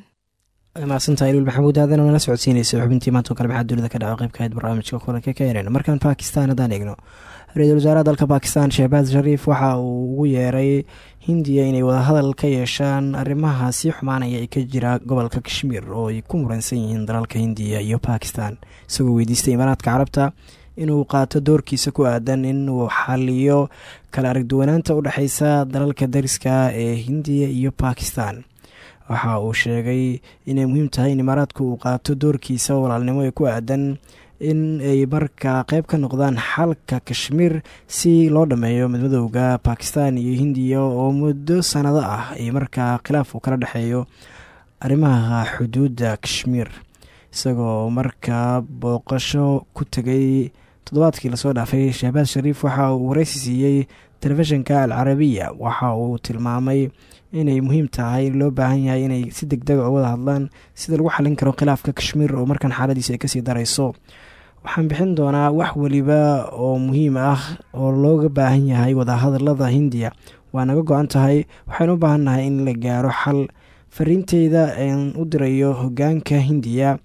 Mahadsantahay luul maxamuud aadan nala socodsiinaysa xubintii maanta oo kale maxaa dunida ka dhaco qeybka ahayd barnaamijka kulanka k n n. Markaan bakistan haddaan eegno ra'iisul wasaaraha dalka bakistan shehbaaz shariif waxa uu ugu yeeray hindiya inay wadahadal ka yeeshaan arrimaha sii xumaanaya ee ka jira gobolka kashmiir oo ay ku muransan yihiin dalalka hindiya iyo bakistan isagoo weydiistay imaaraadka carabta inuu qaato doorkiisa ku aadan inuu xaliyo kala aragduwanaanta u dhexeysa dalalka dariska ee hindiya iyo bakistan waxa uu sheegay inay muhiim tahay in imaaraadku uu qaato doorkiisa walaalnimo ee ku aadan in ay markaa qeyb ka noqdaan xalka kashmiir si loo dhammeeyo midmadowga bakistan iyo hindiya oo muddo sanado ah ay markaa khilaaf uu kala dhexeeyo arrimaha xuduudda kashmiir isagoo markaa booqasho ku tegay toddobaadkii la soo dhaafay shahbaaz shariif waxa uu wareysi siiyey telefishinka al carabiya waxa uu tilmaamay inay muhiim tahay in loo baahan yahay inay si deg dega u wada hadlaan sida lagu xalin karo khilaafka kashmiir oo markan xaaladiisa ay ka sii darayso. Waxaan bixin doonaa wax weliba oo muhiim ah oo looga baahan yahay wadahadalada hindiya. Waa go-an tahay waxaynu u baahan nahay in la gaaro xal fariinteyda aan u dirayo hogaanka hindiya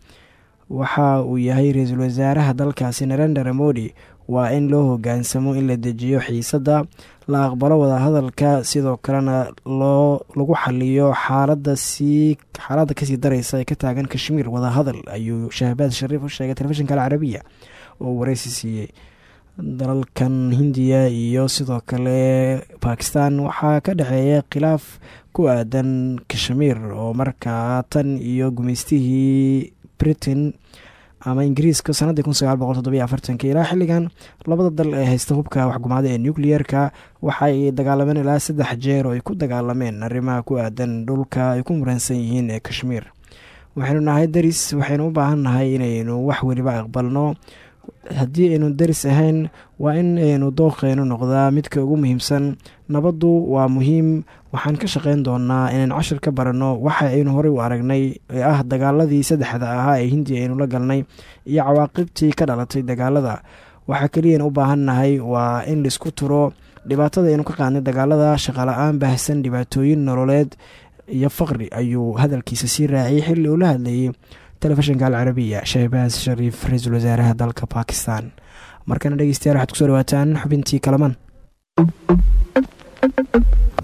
waxa uu yahay ra'iisul wasaaraha dalkaasi narendra modi waa in loo hogaansamo in la dejiyo xiisadda la aqbalo wadahadalka sidoo kalena loo lagu xaliyo xaalada sii xaaladda ka sii dareysa ee ka taagan kashmiir wadahadal ayuu shahbaad shariif u sheegay telefishinka alcarabiya oo wareysi siiyey. Dalalkan hindiya iyo sidoo kale bakistan waxaa ka dhexeeya khilaaf ku aadan kashmiir oo markaa tan iyo gumeystihii britain ama ingiriiska sanadii ilaa xilligan labada dal ee haysta hubka waxgumaada ee nucleer-ka waxaay dagaalameen ilaa saddex jeer oo ay ku dagaalameen arrimaha ku aadan dhulka ay ku muransan yihiin ee kashmiir waxaynu nahay daris waxaynu u baahan nahay inaynu wax weliba aqbalno haddii aynu daris ahayn waa in aynu dooqeynu noqdaa midka ugu muhiimsan. Nabaddu waa muhiim. Waxaan ka shaqeyn doonaa inaan cashir ka baranno waxa aynu horey u aragnay ee ah dagaaladii saddexda ahaa ee hindiya aynu la galnay iyo cawaaqibtii ka dhalatay dagaalada. Waxaa keliyaan u baahan nahay waa in la isku turo dhibaatada aynu ka qaadnay dagaalada shaqala-aan baahsan dhibaatooyin nololeed iyo faqri ayuu hadalkiisa sii raaciyay xilli uu la hadlayay telefishinka alcarabiya shahbaas shariif ra'iisul wasaaraha dalka bakistan markana dhegeystayaal waxaad ku soo dhawaataan xubintii kalaman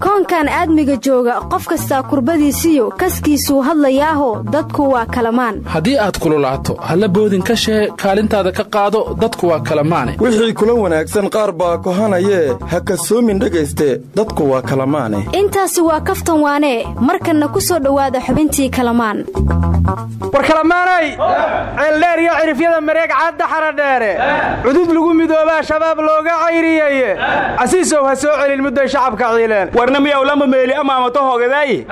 koonkan aadmiga jooga qof kastaa kurbadiisiyo kaskiisuu hadlayaaho dadku waa kalamaan. Haddii aad kululaato halla boodin ka shee kaalintaada ka qaado dadku waa kalamaane. Wixii kula wanaagsan qaar baa kohanayee ha kasoomin dhegayste dadku waa kalamaane. Intaasi waa kaftan waanee markanna ku soo dhowaada xubintii kalamaan. War kalamaanay? Ceeldheer iyo cirifyada mareeg cadda xaradheere cudud lagu midoobaa shabaab looga cayriyeye casiisow ha soo celin mudday shacabka ciileen warnamiyaw lama meeli amaamato hogaday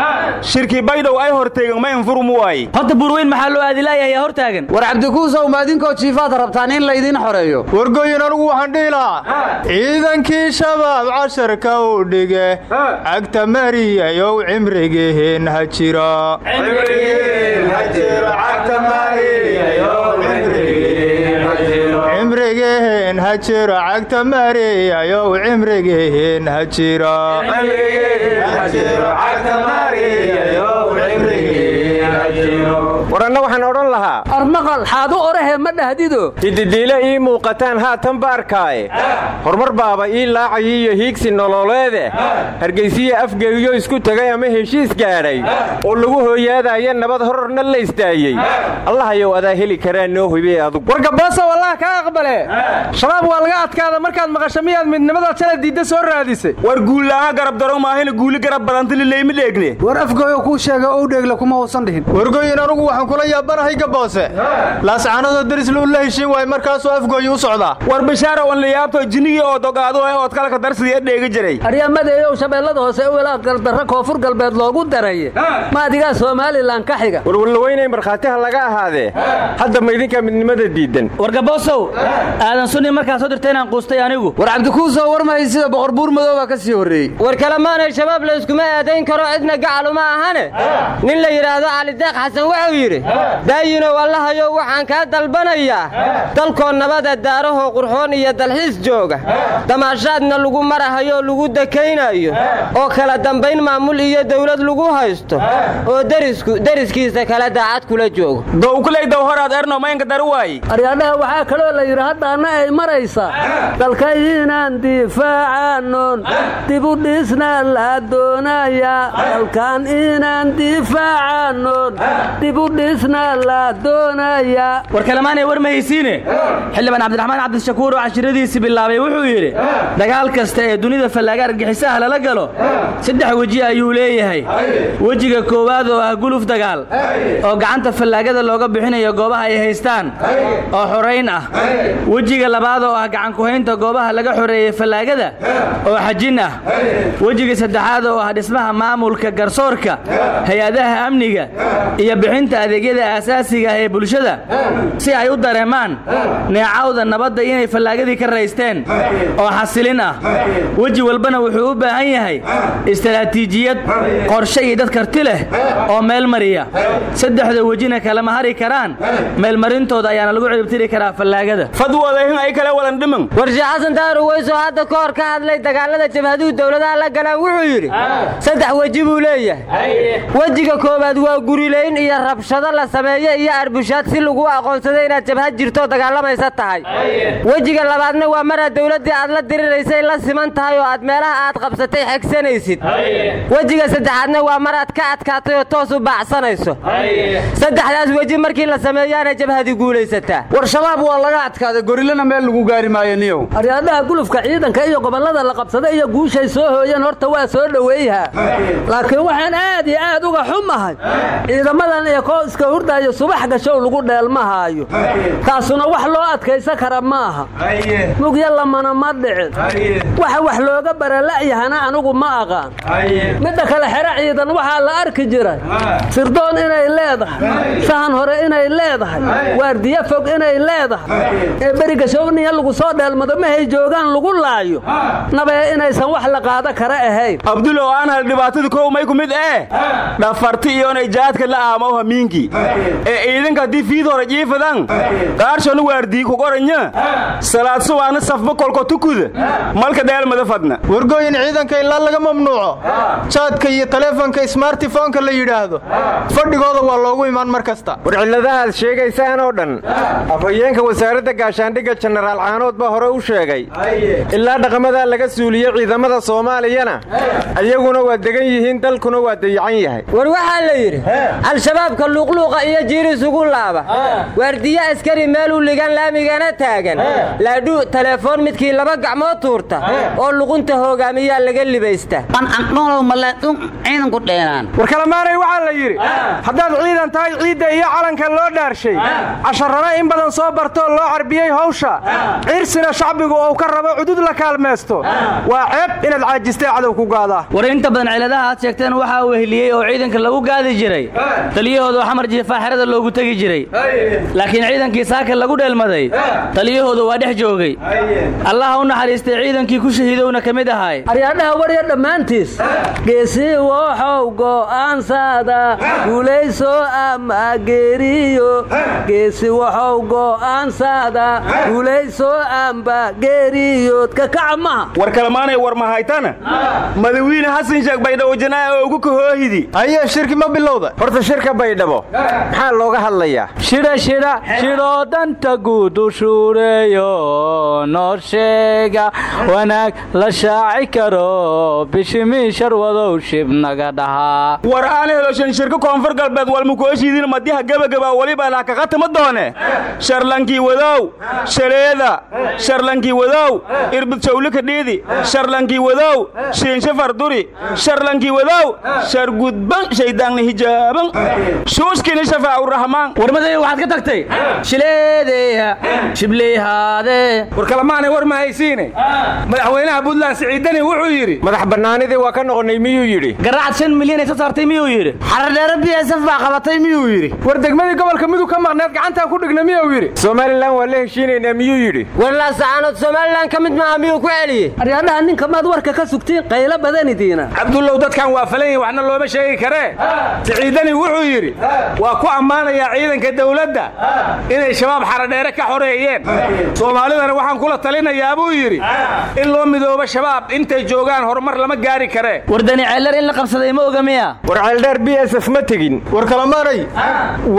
shirkii baydhow ay horteegan ma infurmu waay horta burweyn maxaa loo aadilayayaa hortaagan? War cabdikuusow maadinkoo jiifaad rabtaan in laydiin xoreeyo? Wargoyin anugu waxaan dhihi lahaa ciidankii shabaab casharka u dhige cagta mariyayow cimrigiheen ha jira cimrigiheen ha jiro cagta mariyayow cimrigiheen ha jira waranna waxaan odhan lahaa. Armaqal xaadu orahe ma dhahdido? Hididiile ii muuqataan haatan arkaaye horumar baaba ii laacayay iyo hiigsi nololeede. Hargaysiya afgeeyo isku tegay ama heshiis gaadhay. Oo lagu hooyaadaya nabad hororna la istaayey allahayow adaa heli karaa noo hubee adugu. Wargaboosow allah kaa aqbale. Shabaab waa laga adkaada markaad maqasho miyaad midnimadaad shala diidda soo raadisay war guulla'aan garab daro maahina guuli garab badantalilayma dheegne war afgooyo kuu sheega ou dheegle kuma uusan dhihin wargoyin anugu waxaan kula yaabanahay gaboose laascaanadoo darislu la heshiin waay markaasuu afgooyi u socdaa war bishaara wan layaabto jinnigii oo dogaado ee ood kalaka darsidii dheegi jiray. Aryamadeeyow shabeellada hoose wilaa gardarra koonfur galbeed loogu daray. Ma adigaa somalilan ka xiga. Warwarlaweynay markhaatiha laga ahaadee. Hadda ma idinkaa midnimada diidan wargaboosow aadan sunni markaa soo dirta inaan quustay anigu. War cabdikuusow war mahay sida boqor buur madoobaa ka sii horreeyey. War kalemaanay shabaab la iskuma aadayn karo cidna gacaluma ahane. Nin la yidhaahdo calideeq xasan wuxuu yidhi daayinow allahayow waxaan kaa dalbanayaa dalkoo nabada daarahoo qurxoon iyo dalxiis jooga. Damaashaadna lagu marahayoo lagu dekaynayo oo kala dambayn maamul iyo dawlad lagu haysto oo deriskiisa kala daacad kula joogo. Dowkulaydow horaad erno maynka dari waaye? Aryaadhaha waxaa kaloo la yidhi haddaanna ay maraysaa dalka inaan difaacaanon dibudhisna la doonayaa. Dalkan inaan difaacaanon doonayaa war war mahaysiine xildhibaan cabdiraxmaan cabdishakuur oo cashiradiisii bilaabay wuxuu yidhi dagaal kasta ee dunida fallaaga argagixisaha lala galo saddex weji ayuu leeyahay. Wejiga koowaad oo ah guluf dagaal oo gacanta fallaagada looga bixinayo goobaha ay haystaan oo xorayn ah. Wejiga labaad oo ah gacankuhaynta goobaha laga xoreeyey fallaagada oo xajin ah. Wejiga saddexaad oo ah dhismaha maamulka garsoorka hay'adaha amniga iyo bixinta adeegyada aasaasiga ah ee bulshada si ay u dareemaan neecawda nabadda inay fallaagadii ka raysteen oo xasilin ah. Weji walbana wuxuu u baahan yahay istaraatiijiyad qorshe iyo dad karti leh oo meel mariya. Saddexda wejina kalama hari karaan meelmarintooda ayaana lagu ciribtiri karaa fallaagada. Fadwoodahin ay kale walan dhiman warshe xasan daaru weysoo hadda ka hor ka hadlay dagaalada jabhaduhu dowladaha la galaan wuxuu yidhi saddex weji buu leeyahay. Wejiga koowaad waa gurilayn iyo rabshado la sameeye iyo arbushaad si lagu aqoonsado inaad jabhad jirto dagaalamaysa tahay. Wejiga labaadna waa maraad dowladdii aad la diriraysay la siman tahay oo aad meelaha aad qabsatay xegsanaysid. Wejiga saddexaadna waa maraad ka adkaatay oo toos u baacsanayso. Saddexdaas weji markii la sameeyaana jabhadi guulaysataa war shabaab waa laga adkaaday gorilana meel lagu gaari maayo niyow. Aryaadaha gulufka ciidanka iyo gobollada la qabsada iyo guushay soo hooyeen horta waa soo dhoweeyha laakiin waxaan aad iyo aad uga xumahay ciidamadan iyo iska hurdaayo subax gashow lagu dheelmahaayo taasuna wax loo adkaysan kara maaha. Mugya lamana ma dhicin. Waxa wax looga barala'yahana anigu ma aqaan. Midda kale xero ciidan waxaa la arki jiray. Sirdoon inay leedahay. Sahan hore inay leedahay. Waardiyo fog inay leedahay. Ee berigashooniya lagu soo dheelmado mahay joogaan lagu laayo. Nabee inaysan wax la qaada kara ahayn. Abdulow aan hal dhibaatada kow may ku mid eh? Dhafarti iyonay jaadka la aamaw hamiinki. Ee ciidanka haddii fiid hore jiifadan qaarshanu waardii ku qoranya salaad subaana safba kolko tukuda. Malka dheelmada fadna wargooyin ciidanka ilaa laga mamnuuco. Jaadka iyo taleefonka smartifoonka la yidhaahdo. Fadhigooda waa loogu imaan mar kasta. War cilladahaad sheegaysaan oo dhan. Afhayeenka wasaaradda gaashaandhigga jenaraal caanood baa hore u sheegay. Ilaa dhaqamadaa laga suuliye ciidamada soomaaliyana ayaguna waa degan yihiin dalkuna waa dayacan yahay. War waxaa la yidhi al-shabaabka luuqluuqa iyo jiiris ugu laaba. Waardiye askari meel u ligan laamigana taagan. Laadhu telefoon midkii laba gacmood tuurta. Oo luqunta hogaamiyaa laga libaysta. War kalamaanay waxaa la yidhi haddaad ciidan tahay ciidda iyo calanka loo dhaarshay casharrana in badan soo bartoo loo carbiyey hawsha. Cirsina shacbigu uu ka rabo cudud la kaalmaysto waa ceeb inaad caajistay cadow ku gaadaa war inta badan ciladaha aad sheegteen waxaa weheliyey oo ciidanka lagu gaadi jiray taliyahooda oo xamar jifaaxerada loogu tegi jiray. Laakiin ciidankii saaka lagu dheelmaday taliyahooda waa dhex joogay. Allaha u naxariistay ciidankii ku shahiidowna ka mid ahay. Aryaadhaha warya dhammaantiis geesii wooxow go'aansada guulayso ama geeriyo. Geesi waxow go'aansada guulayso amba geeriyood. Kakaca maha war kalamaanay war mahaytana madawiine xasan sheekh baydhabo janaa'a oo ugu kahoohidi aye shirki ma bilowda horta shirka baydhabo maxaa looga hadlayaa? Shidha shidha shidhoo danta guud u shuureeyo noo sheega wanaag la shaaci karo bishimii sharwadow shib naga dhahaa war aan heloshan shirka koonfur galbeed walmukooshiidin madiha gebagaba waliba laakaqatama doone. Sharlankii wadow shaleeda sharlankii wadow irbid shawlika dhiidi. Sharlankii wadow shiinshe farduri sharlankii wadow shargudban shaydaanni hijaaban shuushkini shafaacurahmaan warmaday waxaad ka tagtay? Shileedeya shibleyhaade war kalamaanay war ma haysiine. Madaxweynaha buntland siciidani wuxuu yidhi madax bannaanidii waa ka noqonnay miyuu yidhi? Garacad shan milyan ay soo saartay miyuu yidhi? Xaradheere biyasaf baa qabatay miyuu yidhi? War degmadii gobolka midug ka maqneed gacantaa ku dhigna miyuu yidhi? Somalilan waa la heshiinaynaa miyuu yidhi? Warlaasacaanood somalilan ka mid maaha miyuu ku celiyey aryaadhaha ninka maad warka ka sugtiin qaylo badanidiina cabdullow dadkan waa falan yihiin waxna looma sheegi karee siciidani wuxuu yidhi waa ku ammaanayaa ciidanka dawladda inay shabaab xaradheere ka xoreeyeen. Soomaalidana waxaan kula talinayaa buu yidhi in loo midoobo shabaab intay joogaan horumar lama gaari karee. War dani ceeldheer in la qabsaday ma oga miya? War ceeldheer b s f ma tegin. War kalamaanay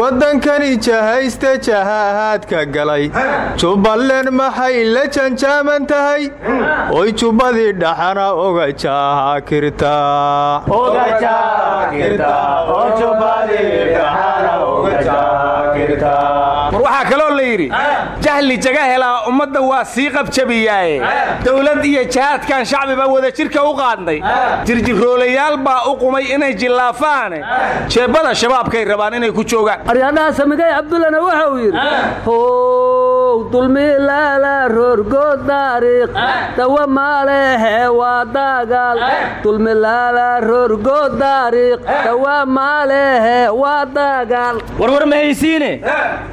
waddankani jahayste jahahaadka galay. Jubbaland maxay la janjaaman tahay? Oy jubbadii dhaxana oga jaakirtaa war waxaa kaloo la yidhi jahli jaga helaa ummadda waa sii qabjabiyaaye dawlad iyo jahaadkan shacbiba wadajirka u qaadnay. Jirjiroolayaal baa u qumay inay jillaafaane jeebbada shabaabkay rabaan inay ku joogaan. Aryaadhaha samigay cabdullana wuxuu yidhi how dulmilaala roorgood daariiq dawa maalehe waa dagaal. Dulmilaala roorgood daariiq dawa maalehe waa dagaal. Warwar ma haysiine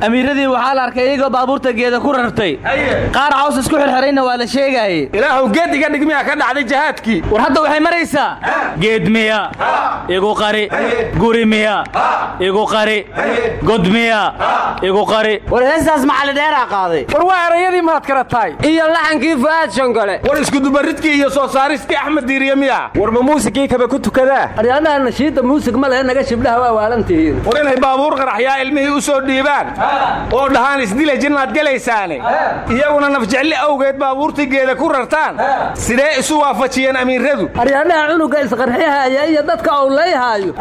amiiradii waxaa la arkay iyagoo baabuurta geeda ku rartay. Qaar caws isku xirxirayna waa la sheegaaye ilaahuw geed iga dhig miyaa ka dhacday jahaadkii war hadda waxay maraysaa. Geed miya igu qari. Guri miya igu qari. God miya igu qari. War heestaas macalidheeraa qaaday. War waa erayadii mahad kala tahay. Iyo laxankii fu'aad shongole. War iskudubaridkii iyo soo saaristii axmed diiriye miya. War ma muusigii kaba ku tukadaa? Aryaadhaha nashiidda muusig ma lehe naga shibdhaha waa waalantihiin. War inay baabuur qaraxyaa ilmihii u soo dhiibaan. Oo dhahaan isdila jinnaad gelaysaane iyaguna nafjecli awgeed baabuurtii geeda ku rartaan. Sidee isu waafajiyeen amiiradu. Aryaadhaha cunuga isqarxihaya iyo dadka owlayhaayo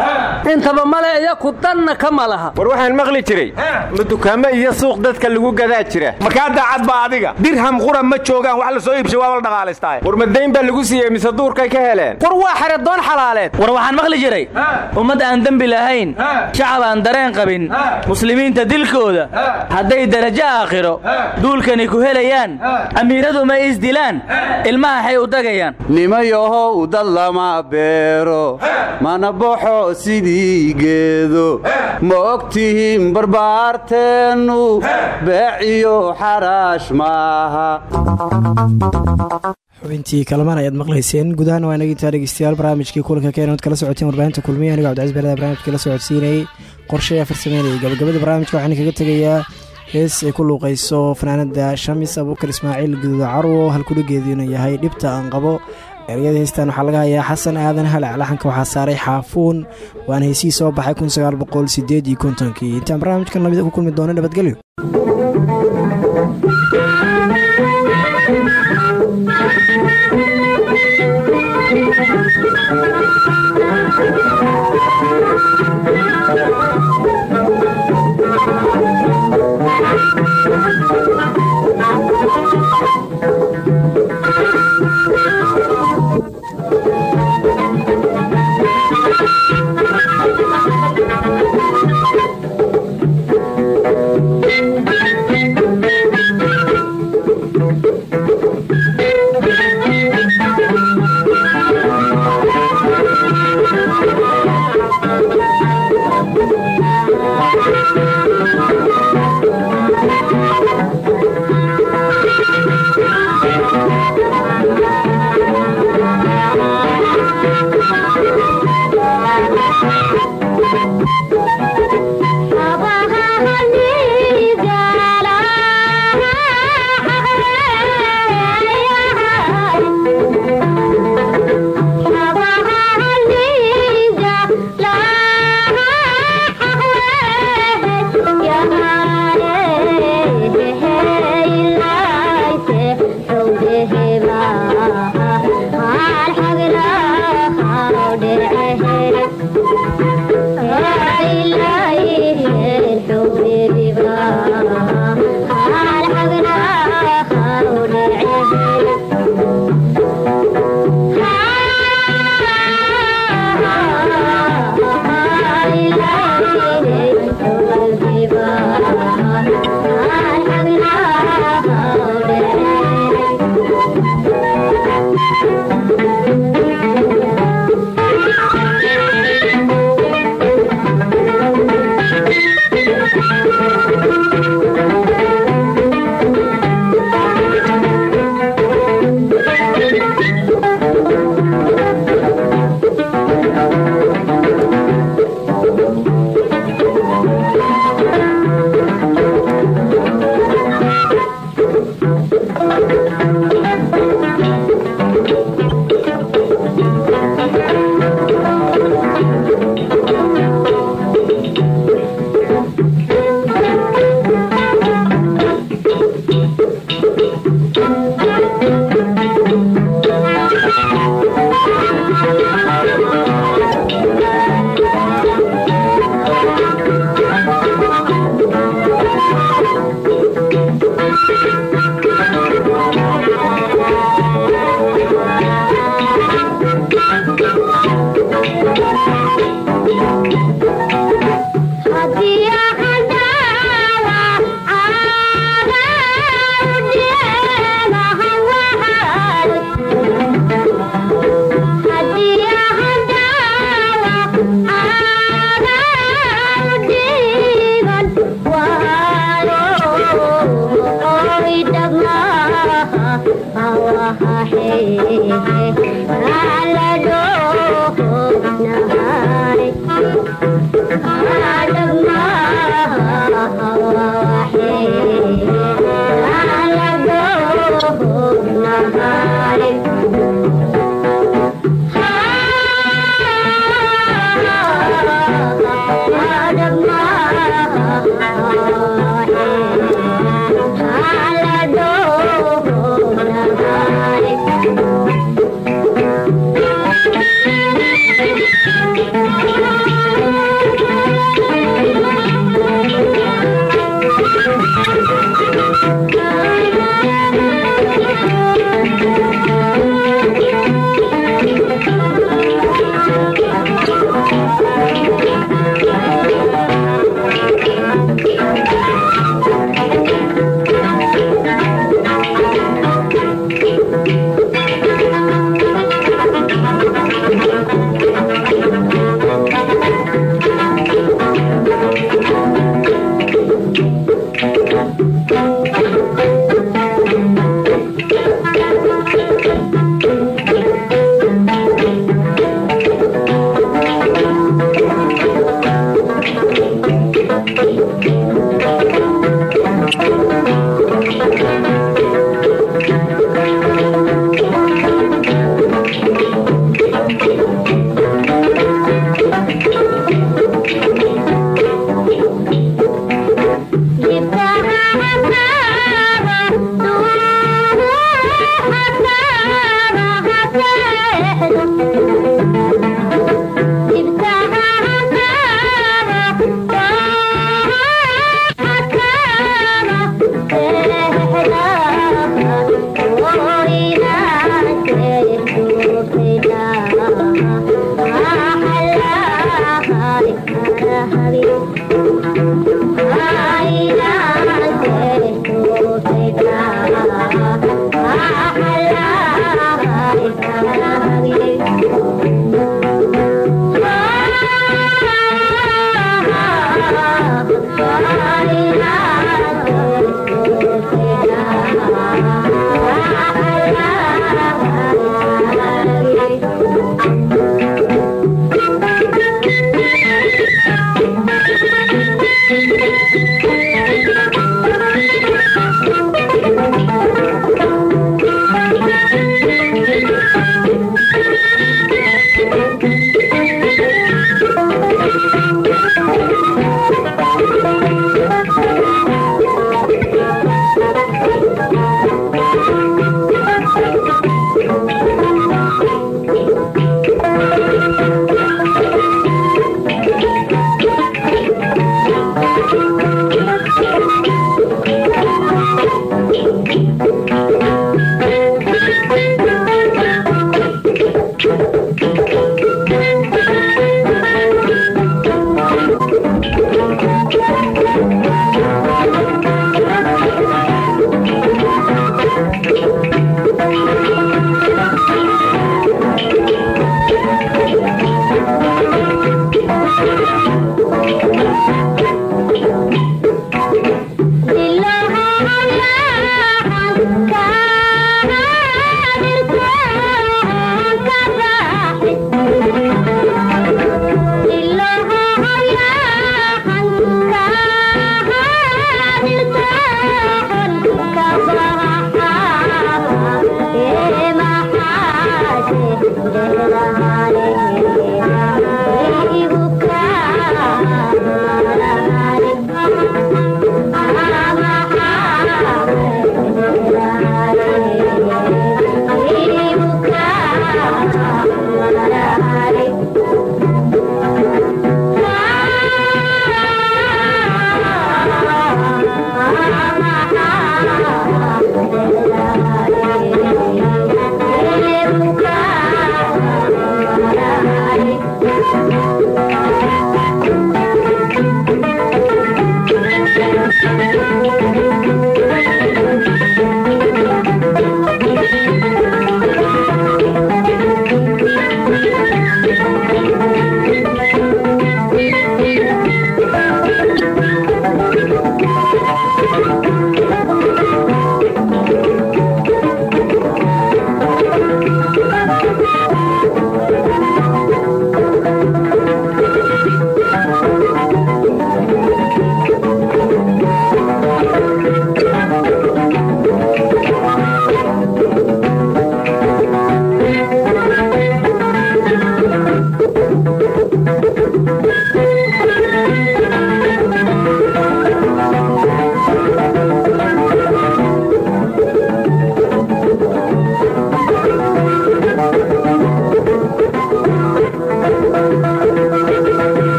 intaba male iyo ku danna kama laha. War waxaan maqli jiray. Ma dukaamo iyo suuq dadka lagu gadaa jira. Markaa daacad baa adiga? Dirham qura ma joogaan wax la soo iibshay waaba la dhaqaalaystaa war madayn baa lagu siiyey mise duurkay ka heleen? War waa xeredoon xalaaleed war waxaan maqli jiray. Ummad aan dembi lahayn. Shacab aan dareen qabin. Muslimiinta dilkooda. Hadday darajo aakhiro duulkani ku helayaan. Amiiradu ma isdilaan ilmahaxay u dagayaan. Nimayahow dad lama beero. Mana baxo sidii geedo. Ma og tihiin barbaarteennu beeciyo xaraash maaha. Xubintii kalamaan ayaad maqlayseen. Gudahaan waa inaga intaa dhegeystayaal barnaamijkii kulanka keenad kala socoteen warbaahinta kulmiya anigo cabdicais beerada barnamijka la socodsiinayay. Qorshe afar sameynayay gabagabada barnaamijka waxaan kaga tegayaa hees ay ku luuqayso fanaanada shamis abuukar ismaaciil guduuda carwo halkudhigeediina yahay dhibta aan qabo. Ereyada heystan waxaa laga hayaa xasan aadan halac laxanka waxaa saaray xaafuun waana heesihii soo baxay intaan barnaamijkan lamida ku kulmi doono nabadgelyo